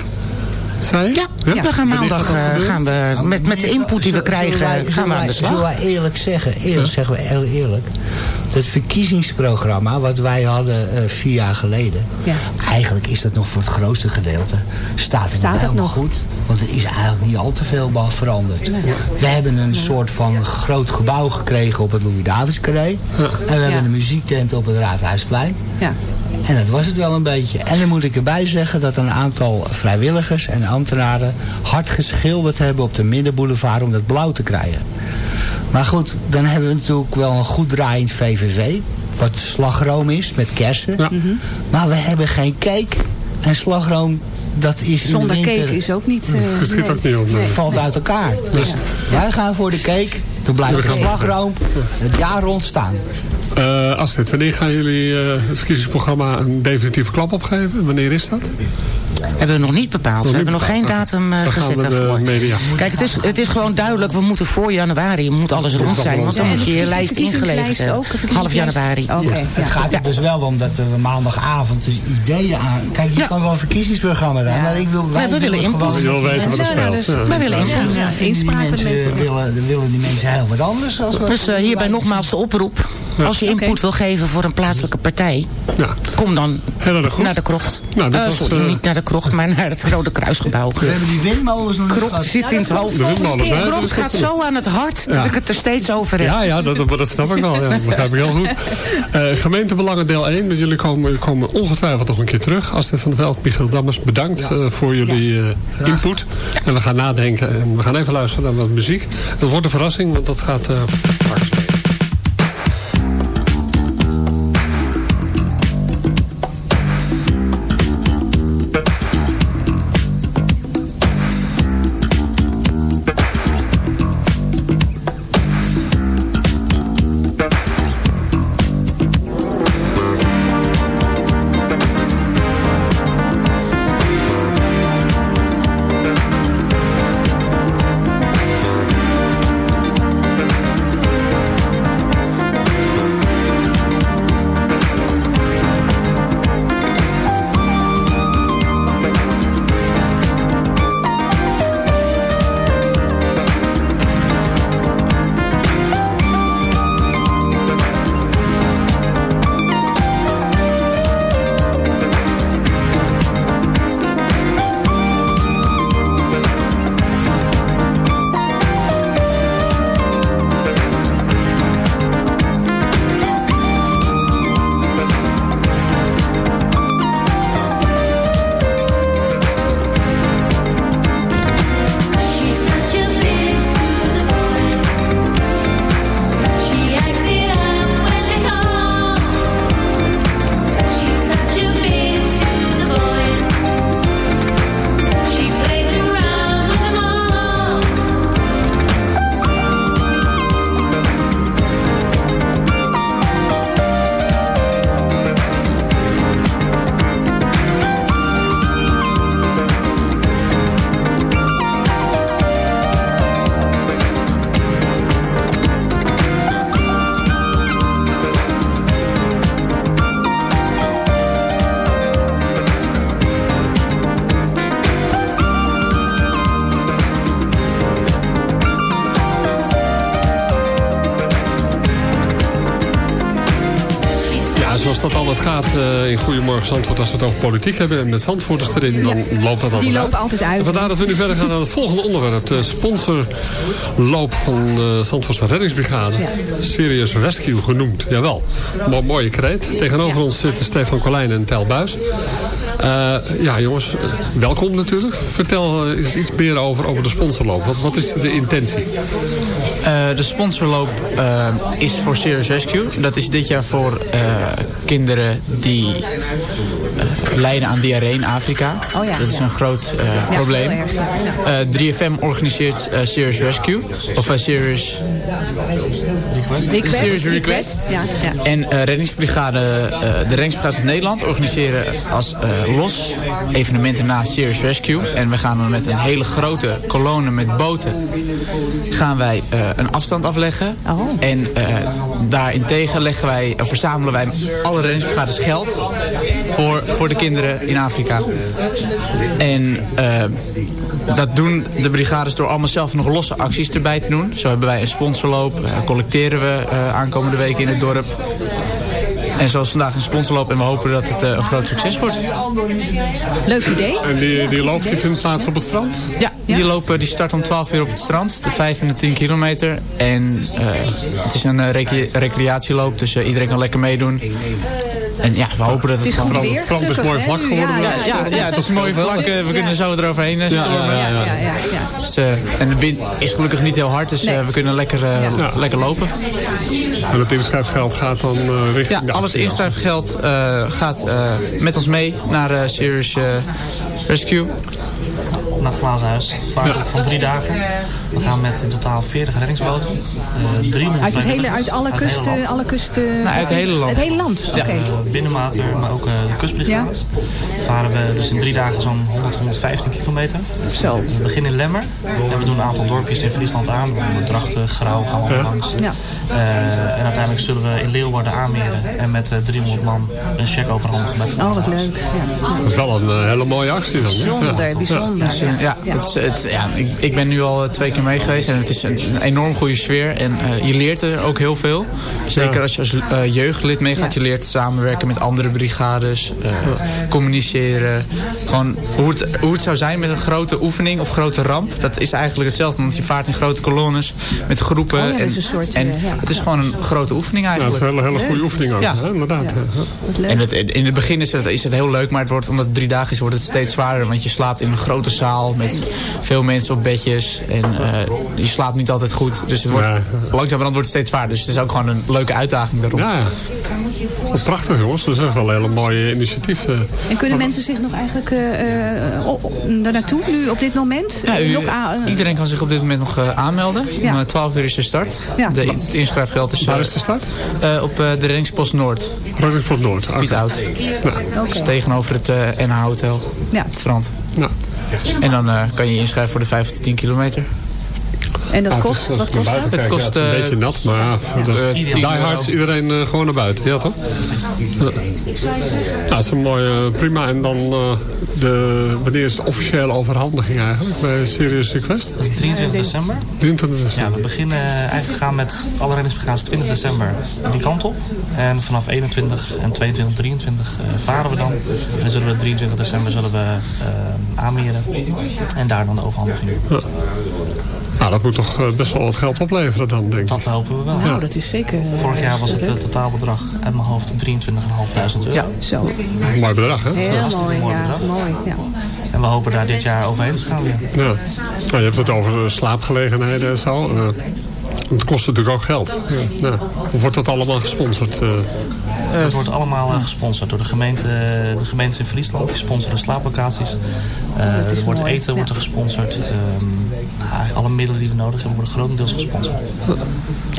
Zei je? Ja, we gaan maandag eh, gaan we met, met de input die we Zullen wij- krijgen, gaan we aan de wij- Zullen wij eerlijk zeggen, eerlijk zeggen we heel eerlijk. Het verkiezingsprogramma wat wij hadden eh, vier jaar geleden. Ja. Eigenlijk is dat nog voor het grootste gedeelte. Staat er Staat het helemaal nog? goed. Want er is eigenlijk niet al te veel veranderd. We hebben een soort van groot gebouw gekregen op het Louis-Davids-carré. En we hebben een muziektent op het Raadhuisplein. Ja. En dat was het wel een beetje. En dan moet ik erbij zeggen dat een aantal vrijwilligers en ambtenaren hard geschilderd hebben op de Middenboulevard om dat blauw te krijgen. Maar goed, dan hebben we natuurlijk wel een goed draaiend VVV. Wat slagroom is met kersen. Ja. Maar we hebben geen cake. En slagroom, dat is in Zonder de winter... cake is ook niet... eh, Dat schiet nee. ook niet op. nee. valt uit elkaar. Dus wij gaan voor de cake. Toen blijft de slagroom het jaar rond staan. Eh, Astrid, wanneer gaan jullie eh, het verkiezingsprogramma een definitieve klap opgeven? Wanneer is dat? Hebben we nog niet bepaald. we hebben nog geen datum eh, gezet we daarvoor. media. Kijk, het is, het is gewoon duidelijk, we moeten voor januari moet alles rond zijn. Want dan Ja, moet je de je lijst ingeleverd hebben. ook, de Half januari. Oké, Het ja. gaat er dus wel om dat we maandagavond dus ideeën aan... Kijk, je Ja. kan wel een verkiezingsprogramma doen, maar ik wil... Ja, we willen input. gewoon- Je wil weten wat er Ja, nou, speelt. dus- Ja. Wij willen Ja, input. Ja, inspraak willen, dan willen die mensen heel wat anders. Als we, Dus eh, hierbij nogmaals de oproep. Als je input wil geven voor een plaatselijke partij, Ja. kom dan naar de krocht. Nou, dat Eh, was, sorry, eh, niet naar de krocht, maar naar het Rode Kruisgebouw. we hebben die windmolens nog niet Krocht gehad. zit in het hoofd. De krocht gaat zo aan het hart dat ik het er steeds over heb. Ja, ja dat, dat, snap ik wel. Ja, dat begrijp ik heel goed. Eh, gemeentebelangen deel 1. Jullie komen, komen ongetwijfeld nog een keer terug. Astrid van der Veld, Michiel Dammers, bedankt eh, voor jullie eh, input. En we gaan nadenken en we gaan even luisteren naar wat muziek. Dat wordt een verrassing, want dat gaat eh, Goedemorgen Zandvoort... als we het over politiek hebben en met Zandvoorters erin... dan loopt dat altijd Die uit. lopen altijd uit. En vandaar dat we nu verder gaan naar het volgende onderwerp. De sponsorloop van de Zandvoortse reddingsbrigade. Serious Rescue genoemd. Jawel, Mo mooie kreet. Tegenover ons zitten Stefan Colijn en Tel Buis. Eh, ja, jongens, eh, welkom natuurlijk. Vertel eh, eens iets meer over, over de sponsorloop. Wat, wat is de intentie? Eh, de sponsorloop eh, is voor Serious Rescue. Dat is dit jaar voor eh, kinderen die eh, lijden aan diarree in Afrika. Oh ja, dat is ja. een groot eh, probleem. ja. Eh, 3FM organiseert eh, Serious Rescue. Of Serious... Request. Serious Request. Ja, ja. En eh, reddingsbrigade, eh, de reddingsbrigade van Nederland organiseren als eh, los evenementen na Serious Rescue. En we gaan dan met een hele grote kolonne met boten gaan wij eh, een afstand afleggen. Oh. En eh daarentegen leggen wij, verzamelen wij alle alle reddingsbrigades geld voor, voor de kinderen in Afrika. En eh, dat doen de brigades door allemaal zelf nog losse acties erbij te doen. Zo hebben wij een sponsorloop, eh, collecteren we eh, aankomende weken in het dorp. En zoals vandaag een sponsorloop en we hopen dat het een groot succes wordt. Leuk idee. En die, die loop die vindt plaats op het strand? Ja, die lopen die start om 12 uur op het strand. De 5 en de 10 kilometer. En eh, het is een eh, recre- recreatieloop, dus eh, iedereen kan lekker meedoen. En ja, we hopen dat het, Het is goed gewoon... weer, Het strand is mooi vlak geworden. Ja, Ja, ja, ja, het is een mooie vlak. we kunnen zo eroverheen stormen. Ja, ja, ja. ja. Dus, eh, en de wind is gelukkig niet heel hard, dus we kunnen lekker, Ja. lekker lopen. En het inschrijfgeld gaat dan eh, richting Ja, de al het inschrijfgeld eh, gaat eh, met ons mee naar eh Serious eh, Rescue. Naar het glazen huis. Vaart van drie dagen. We gaan met in totaal 40 reddingsboten. eh 300 Uit, het hele, uit alle het hele kusten? land. alle kusten Nou, uit het hele land. Het hele land, oké. Ja. Eh, binnenwater, maar ook eh, de kustbrigades. Varen we dus in drie dagen zo'n 100, 115 kilometer. Zo. We beginnen in Lemmer. En we doen een aantal dorpjes in Friesland aan. Bijvoorbeeld Drachten, Grauw gaan we langs. Ja. Eh, en uiteindelijk zullen we in Leeuwarden aanmeren. En met eh, 300 man een check overhandigen met Oh, wat leuk. Ja. Dat is wel een eh, hele mooie actie dan. Bijzonder, Ja. bijzonder. Eh, ja, Ja. Het, het, ja ik, ik ben nu al eh, twee keer mee geweest en het is een, een enorm goede sfeer. En eh, je leert er ook heel veel. Zeker als je als eh, jeugdlid meegaat. Je leert samenwerken met andere brigades. eh, communiceren. Gewoon hoe het, hoe het zou zijn met een grote oefening of grote ramp. Dat is eigenlijk hetzelfde. Want je vaart in grote kolonnes met groepen. Oh ja, en is een soort, en het is gewoon een grote oefening Ja, dat is eigenlijk. een hele, hele goede oefening ook. Ja. Hè? Inderdaad. En het, in het begin is het, is het heel leuk, maar het wordt, omdat het drie dagen is, wordt het steeds zwaarder. Want je slaapt in een grote zaal met veel mensen op bedjes. En je slaapt niet altijd goed. Dus het wordt, Ja. langzamerhand wordt het steeds zwaarder. Dus het is ook gewoon een leuke uitdaging daarom. Ja, prachtig jongens. Dat is echt wel een hele mooie initiatief. eh. En kunnen mensen zich nog eigenlijk eh, eh, daar naartoe nu op dit moment? Ja, u- nog aan- eh, iedereen kan zich op dit moment nog eh, aanmelden. Ja. Om eh, 12 uur is de start. Ja. De, het inschrijfgeld is, eh, Waar is de start? eh, op eh, de reddingspost Noord. Reddingspost Noord. Piet Oud. Oké. Dus tegenover het eh NH Hotel. Ja. Het strand. nou. En dan eh, kan je je inschrijven voor de 5 tot 10 kielmeter. En dat Ah, kost, wat kost dat? Het kost, ja, is eh, een beetje nat, maar ja, eh, 10 diehards, iedereen eh, gewoon naar buiten. Ja, toch? Ja. Nou, dat is een mooie, prima. En dan eh, de, wanneer is de officiële overhandiging eigenlijk bij Serious Request? Dat is 23 december. 23 Ja, december. we beginnen eigenlijk gaan met alle reddingsbrigades 20 december die kant op. En vanaf 21 en 22, 23 eh, varen we dan. En dan zullen we 23 december zullen we aanmeren. En daar dan de overhandiging doen. Nou, dat moet toch eh, best wel wat geld opleveren dan, denk ik. Dat hopen we wel. Nou, dat is zeker... eh, Vorig jaar was het eh, totaalbedrag uit mijn hoofd 23.500 euro. Ja. Zo, Een mooi bedrag, hè? heel mooi. mooi Ja, bedrag. mooi ja. En we hopen daar dit jaar overheen te gaan weer. Ja. Nou, je hebt het over slaapgelegenheden en zo. Het kost natuurlijk ook geld. Ja. Hoe wordt dat allemaal gesponsord? eh? Het wordt allemaal gesponsord door de gemeente, de gemeentes in Friesland. Die sponsoren slaaplocaties. Eh, er wordt mooi, eten wordt er gesponsord. Ehm, nou, alle middelen die we nodig hebben worden grotendeels gesponsord.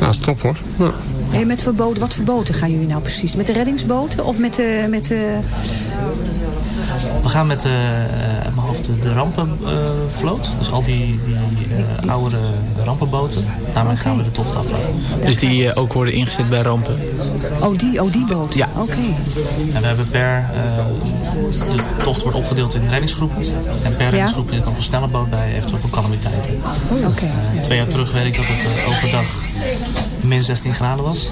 Nou, stop hoor. Ja. En met verboden, wat voor boten gaan jullie nou precies? Met de reddingsboten of met de... Met de We gaan met eh uit mijn hoofd de, de rampenvloot. dus al die, die eh, oudere rampenboten. Daarmee gaan we de tocht afleggen. Dus die eh, ook worden ingezet bij rampen. oh, die, oh, die boot? Ja. Oké. En we hebben per... eh, de tocht wordt opgedeeld in reddingsgroepen. En per reddingsgroep zit nog een snelle boot bij, eventueel voor calamiteiten. Oké. Eh, twee jaar terug weet ik dat het overdag min 16 graden was.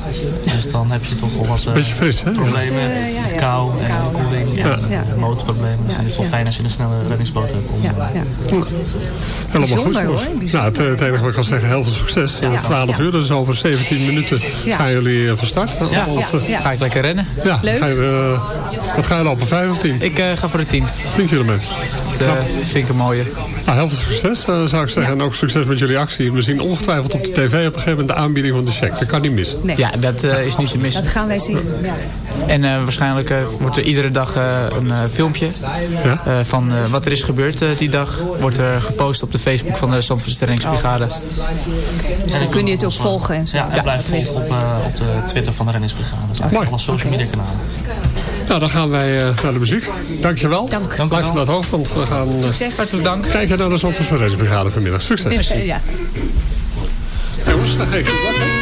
Dus dan heb je toch wel wat eh, Beetje fris, hè? problemen met kou en koeling en Ja. eh, motorproblemen. Dus dan is het wel fijn als je een snelle reddingsboot hebt. Om, Ja, eh, ja. Helemaal goed. Hoor. Nou, het, het enige wat ik kan zeggen, heel veel succes. Ja. 12 Ja. uur, dus over 17 minuten Ja. gaan jullie eh, van start. Eh. Ga ik lekker rennen. ja. Leuk. Ga je, eh, wat ga je lopen, 5 of 10? Ik eh, ga voor de 10. 10 kilometer. Dat eh, vind ik een mooie. Nou, heel veel succes, eh, zou ik zeggen. En ook succes met jullie actie. We zien ongetwijfeld op de tv op een gegeven moment de aanbieding van de check. Dat kan niet missen. Nee. Ja, dat eh, is niet te missen. Dat gaan wij zien. Ja. En eh, waarschijnlijk eh, wordt er iedere dag eh, een eh, filmpje Ja? eh, van eh, wat er is gebeurd eh, die dag. Wordt er gepost op de Facebook van de Zandvoortse Reddingsbrigade. Dus dan kun je het ook volgen en zo. Ja, en blijf volgen op, eh, op de Twitter van de reddingsbrigade. Dus eigenlijk alle social media kanalen. Nou, dan gaan wij eh, naar de muziek. Dankjewel. Dank. Dank u Blijf wel. naar het hoofd, want we gaan Succes. Hartelijk dank. kijken naar de Zandvoortse Reddingsbrigade vanmiddag. Succes. Ja. Jongens, dan ga ik goed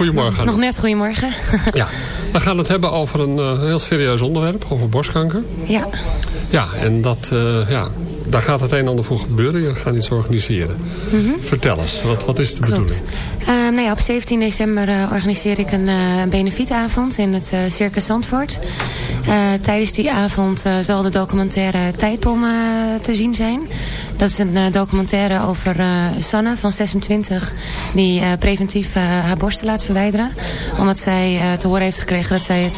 Goedemorgen, Nog, net goedemorgen. Ja, we gaan het hebben over een eh, heel serieus onderwerp, over borstkanker. Ja. Ja, en dat, eh, ja, daar gaat het een en ander voor gebeuren. Je gaat iets organiseren. Mhm. Vertel eens, wat, wat is de bedoeling? Uh, nou ja, op 17 december uh, organiseer ik een uh, benefietavond in het Circus Zandvoort. tijdens die avond zal de documentaire Tijdbom te zien zijn. Dat is een documentaire over Sanne van 26 die preventief haar borsten laat verwijderen. Omdat zij te horen heeft gekregen dat zij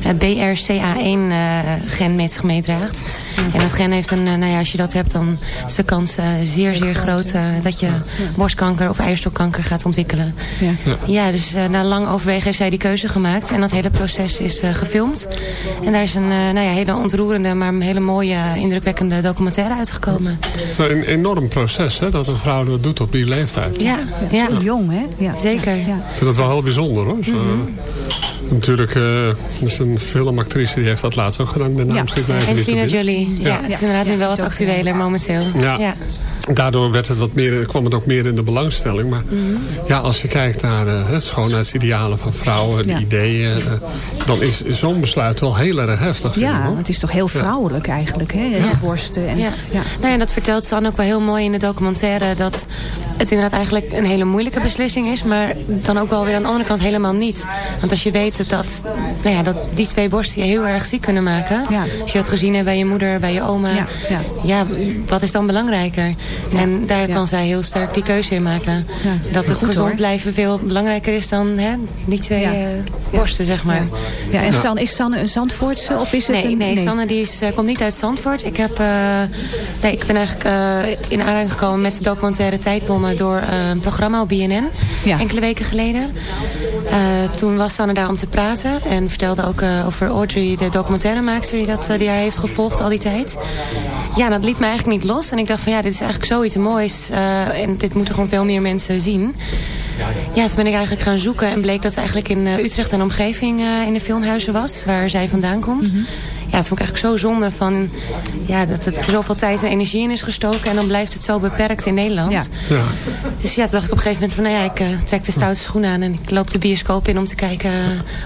het BRCA1-gen met zich meedraagt. En dat gen heeft een, nou ja, als je dat hebt dan is de kans zeer zeer groot dat je borstkanker of eierstokkanker gaat ontwikkelen. Ja, ja dus uh, na lang overwegen heeft zij die keuze gemaakt. En dat hele proces is uh, gefilmd. En daar is een uh, nou ja, hele ontroerende, maar een hele mooie, indrukwekkende documentaire uitgekomen. Het is een enorm proces, hè, dat een vrouw dat doet op die leeftijd. Ja, ja. Zo jong, hè? Ja. Zeker. Ja. Ik vind dat wel heel bijzonder, hoor. Zo, mm -hmm. Natuurlijk, uh, is een filmactrice die heeft dat laatst ook gedaan. De naam ja. schiet mij En niet Sina Jolie. Ja, ja, het is inderdaad nu wel wat actueler momenteel. Ja. Ja. Daardoor werd het wat meer, kwam het ook meer in de belangstelling. Maar mm -hmm. ja, als je kijkt naar uh, het schoonheidsidealen van vrouwen, de ideeën... Uh, dan is zo'n besluit wel heel erg heftig. Ja, ik, het is toch heel vrouwelijk eigenlijk, hè? De borsten. En, ja. Ja. Nou ja, dat vertelt San ook wel heel mooi in de documentaire... dat het inderdaad eigenlijk een hele moeilijke beslissing is... maar dan ook wel weer aan de andere kant helemaal niet. Want als je weet dat, nou ja, dat die twee borsten je heel erg ziek kunnen maken... als je dat gezien hebt bij je moeder, bij je oma... ja, ja. wat is dan belangrijker? En daar ja. kan zij heel sterk die keuze in maken. Ja, dat het gezond hoor. blijven veel belangrijker is dan hè, die twee uh, borsten, zeg maar. Ja, en San, is Sanne een Zandvoortse of is het nee, een... Nee, nee, Sanne die is, uh, komt niet uit Zandvoort. Ik, heb, uh, nee, ik ben eigenlijk in aanraking gekomen met de documentaire Tijdbommen... door een programma op BNN, enkele weken geleden. toen was Sanne daar om te praten en vertelde ook over Audrey, de documentairemaakster... die, dat, die haar heeft gevolgd al die tijd. Ja, dat liet me eigenlijk niet los. En ik dacht van ja, dit is eigenlijk zoiets moois. Uh, en dit moeten gewoon veel meer mensen zien. Ja, toen ben ik eigenlijk gaan zoeken. En bleek dat het eigenlijk in uh, Utrecht en omgeving uh, in de filmhuizen was. Waar zij vandaan komt. -hmm. Ja, dat vond ik eigenlijk zo zonde van... Ja, dat het er zoveel tijd en energie in is gestoken. En dan blijft het zo beperkt in Nederland. Ja. Ja. Dus ja, toen dacht ik op een gegeven moment van... Nou ja, ik uh, trek de stoute schoenen aan. En ik loop de bioscoop in om te kijken...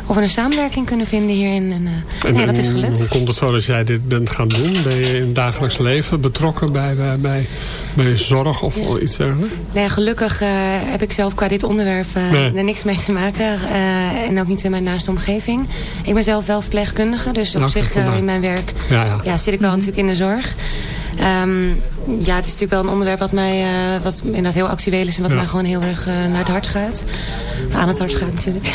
of we een samenwerking kunnen vinden hierin. En, en nee, dat is gelukt. Hoe komt het zo dat jij dit bent gaan doen? Ben je in het dagelijks leven betrokken bij, bij, bij, bij zorg of ja. iets dergelijks? Nee, gelukkig uh, heb ik zelf qua dit onderwerp uh, nee. er niks mee te maken. Uh, en ook niet in mijn naaste omgeving. Ik ben zelf wel verpleegkundige. Dus op Nou, zich in mijn werk ja, ja. Ja, zit ik wel natuurlijk in de zorg. Um, ja, het is natuurlijk wel een onderwerp wat mij uh, wat inderdaad heel actueel is en wat ja. mij gewoon heel erg uh, naar het hart gaat. Of aan het hart gaat natuurlijk.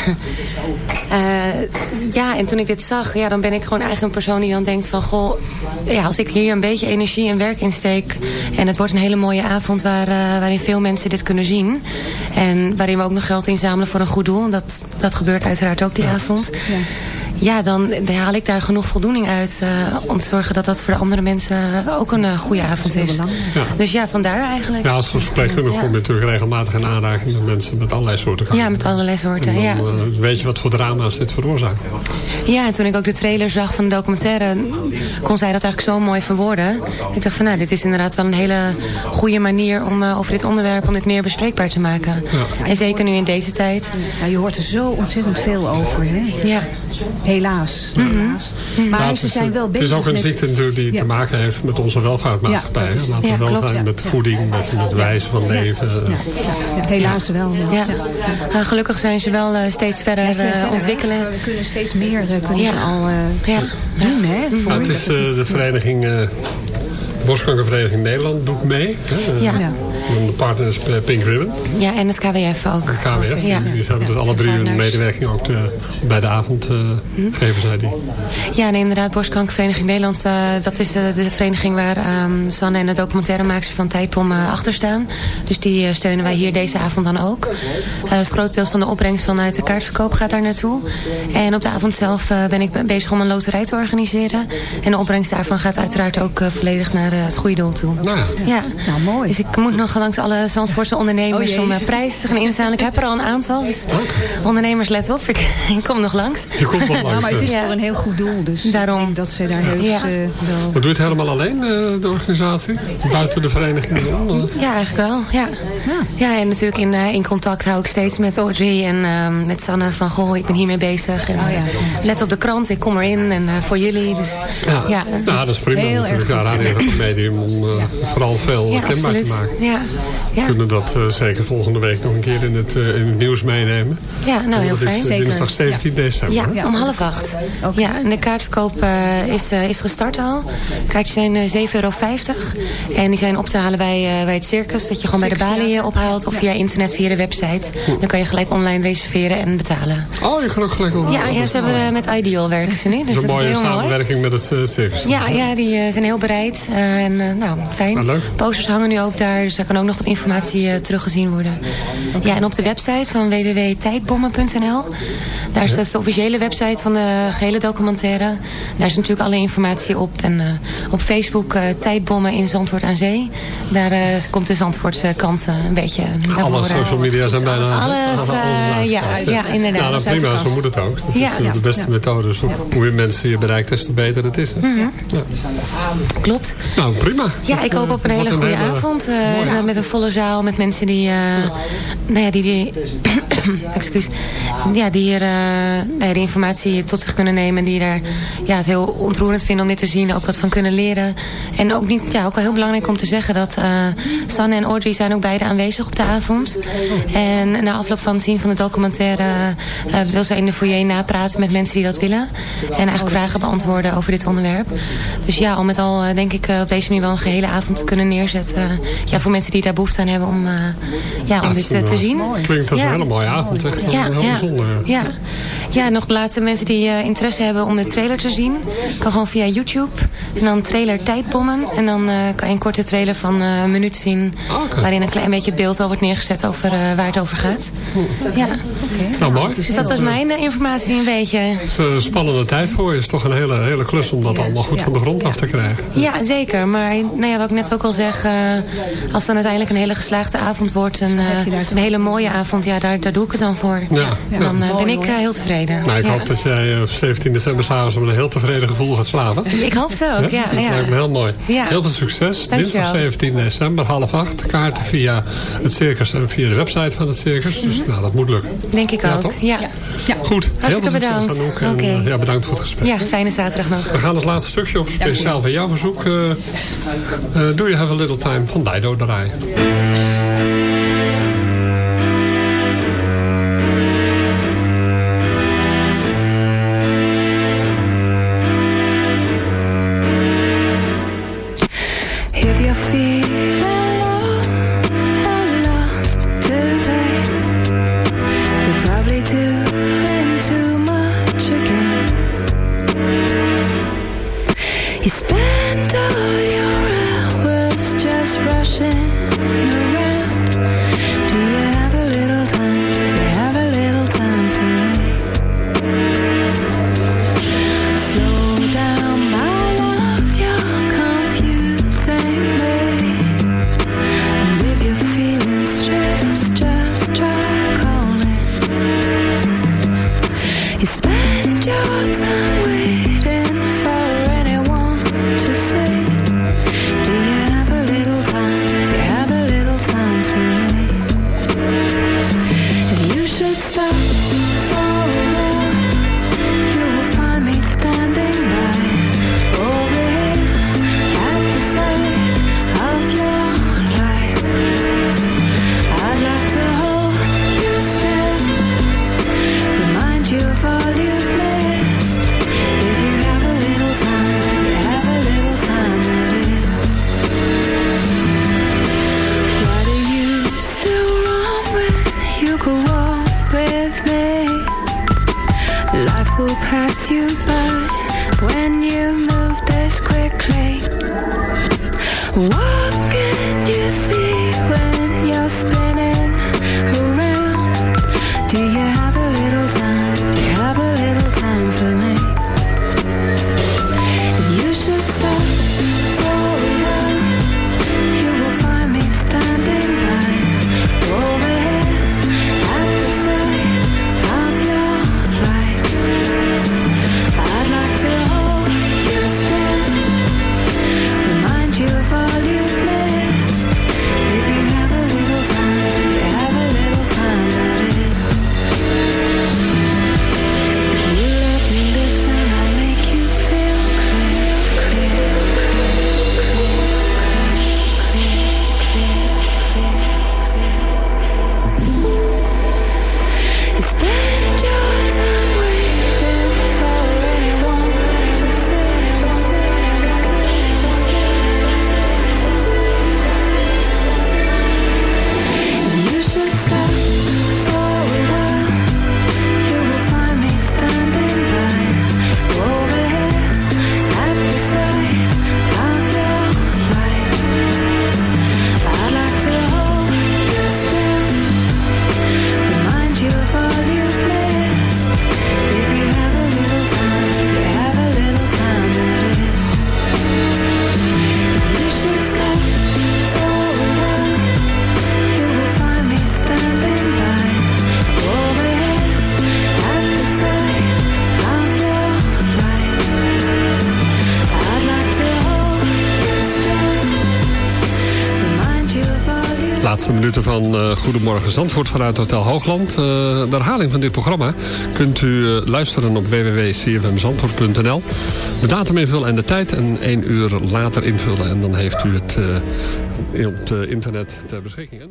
uh, ja, en toen ik dit zag, ja, dan ben ik gewoon eigenlijk een persoon die dan denkt van goh, ja, als ik hier een beetje energie en werk in steek en het wordt een hele mooie avond waar, waarin veel mensen dit kunnen zien. En waarin we ook nog geld inzamelen voor een goed doel. Dat, dat gebeurt uiteraard ook die ja. avond. Ja ja, dan, dan, haal ik daar genoeg voldoening uit uh, om te zorgen dat dat voor de andere mensen ook een uh, goede avond is. Ja. Dus ja, vandaar eigenlijk. Ja, als verpleegkundige ja. kom je natuurlijk regelmatig in aanraking met mensen met allerlei soorten kanker. Ja, met allerlei soorten, dan, ja. Uh, weet je wat voor drama's dit veroorzaakt. Ja, en toen ik ook de trailer zag van de documentaire, kon zij dat eigenlijk zo mooi verwoorden. Ik dacht van, nou, dit is inderdaad wel een hele goede manier om over dit onderwerp, om dit meer bespreekbaar te maken. Ja. En zeker nu in deze tijd. Ja, je hoort er zo ontzettend veel over, hè? Ja. Helaas. helaas. Mm -hmm. Maar ze zijn wel bezig Het is ook een met... ziekte natuurlijk die ja. te maken heeft met onze welvaartmaatschappij. Ja, is, Laten we wel klopt. zijn met voeding, met, met wijze van leven. Helaas wel. Ja. Ja. gelukkig zijn ze wel uh, steeds verder, uh, verder ontwikkelen. We kunnen steeds meer uh, kunnen ze al doen. Hè, voor het is de vereniging... Borstkankervereniging Nederland doet mee. Hè? Ja. De partner is Pink Ribbon. Ja, en het KWF ook. KWF, ja. die, die hebben dus alle drie hun medewerking ook te, bij de avond uh, hm. geven zij die. Ja, en inderdaad, Borstkankervereniging Nederland, uh, dat is uh, de vereniging waar um, Sanne en de documentairemaakster van Tijpom achter staan. Dus die steunen wij hier deze avond dan ook. het grootste deel van de opbrengst vanuit de kaartverkoop gaat daar naartoe. En op de avond zelf ben ik bezig om een loterij te organiseren. En de opbrengst daarvan gaat uiteraard ook volledig naar het goede doel toe. Nou ja. Nou, mooi. Dus ik moet nog langs alle Zandvoortse ondernemers Oh, om uh, prijzen te gaan inzamelen. Ik heb er al een aantal. Dus ondernemers, let op. Ik, ik kom nog langs. Je komt nog Ja, langs. maar het is eh. voor een heel goed doel. Dus Daarom. ik denk dat ze daar heel Ja. eh, wel... Maar doe je het helemaal alleen, eh, de organisatie? Buiten de vereniging eh? Ja, eigenlijk wel. Ja, ja. en natuurlijk in, eh, in contact hou ik steeds met Audrey en ehm, met Sanne van... Goh, ik ben hiermee bezig. En, Oh, ja. eh, let op de krant, ik kom erin en eh, voor jullie. Dus, Ja. ja. Nou, dat is prima Heel natuurlijk. Ja, erg radio om eh, vooral veel Ja, kenbaar te maken. Ja. We Ja. kunnen dat eh, zeker volgende week nog een keer in het, eh, in het nieuws meenemen. ja, nou heel dat is fijn. eh, dinsdag 17 december. Ja, om half acht. Ja, en de kaartverkoop eh, is, eh, is gestart al. Kaartjes zijn eh, 7,50 euro. En die zijn op te halen bij, eh, bij het circus. Dat je gewoon bij de balie ophaalt. Of via internet, via de website. Dan kan je gelijk online reserveren en betalen. Oh, je kan ook gelijk al. Ja, ja ze hebben met Ideal werken ze nu. Dus Dat is een dat is mooie heel mooi. samenwerking met het circus. Ja, ja, die zijn heel bereid. En eh, nou, fijn. Nou, leuk. Posters hangen nu ook daar. Dus daar kan ook nog wat informatie eh, teruggezien worden. Ja, en op de website van www.tijdbommen.nl. Daar staat de officiële website van de gehele documentaire. Daar is natuurlijk alle informatie op. En eh, op Facebook eh, Tijdbommen in Zandvoort aan Zee. Daar komt de Zandvoortse kant een beetje naar Alle social media zijn bijna... Alles, ja, ja, inderdaad. Nou, dat prima, zo moet het ook. Dat Ja. is de beste methode. Dus hoe meer mensen je bereikt, des te beter het is. Ja. Klopt. Nou, prima. Ja, ik hoop op een hele goede avond. met een volle zaal, met mensen die... eh, nou ja, die, excuus, ja, die hier eh, nou die informatie tot zich kunnen nemen. Die er ja, het heel ontroerend vinden om dit te zien. Ook wat van kunnen leren. En ook, niet, ja, ook wel heel belangrijk om te zeggen dat uh, Sanne en Audrey zijn ook beide aanwezig op de avond. En na afloop van het zien van de documentaire wil zij in de foyer napraten met mensen die dat willen. En eigenlijk vragen beantwoorden over dit onderwerp. Dus ja, al met al denk ik op deze manier wel een gehele avond te kunnen neerzetten. ja, voor mensen die daar behoefte aan hebben om, uh, ja, om dit het is te een, zien. eh, Klinkt als Ja. een hele mooie avond. Echt wel heel bijzonder. Ja. Ja, nog laatste mensen die uh, interesse hebben om de trailer te zien. Kan gewoon via YouTube. En dan trailer Tijdbommen. En dan uh, kan je een korte trailer van uh, een minuut zien. Okay. Waarin een klein beetje het beeld al wordt neergezet over uh, waar het over gaat. Ja. Nou, mooi. Dus dat was mijn uh, informatie een beetje. Het is een spannende tijd voor je. Het is toch een hele, hele klus om dat allemaal goed van de grond af te krijgen. Ja, zeker. Maar nou ja, wat ik net ook al zeg. Uh, als het dan uiteindelijk een hele geslaagde avond wordt. Een, uh, een hele mooie avond. Ja, daar, daar doe ik het dan voor. Ja. En dan uh, ben ik uh, heel tevreden. Nou, ik ja. hoop dat jij op 17 december s'avonds met een heel tevreden gevoel gaat slapen. Ik hoop het ook, ja. Dat ja. lijkt me heel mooi. Ja. Heel veel succes. Dinsdag 17 december, half acht. Kaarten via het circus en via de website van het circus. Dus nou, dat moet lukken. Denk ik ja, ook, ja. ja. Goed, Hartstikke heel veel bedankt. succes Anouk. En, okay. uh, ja, bedankt voor het gesprek. Ja, fijne zaterdag nog. We gaan het laatste stukje op speciaal van jouw verzoek. Uh, uh, Do You Have a Little Time van Dido draaien. Uh, Goedemorgen Zandvoort vanuit Hotel Hoogland. Uh, de herhaling van dit programma kunt u uh, luisteren op www.cfmzandvoort.nl. De datum invullen en de tijd en één uur later invullen. En dan heeft u het op het internet ter beschikking.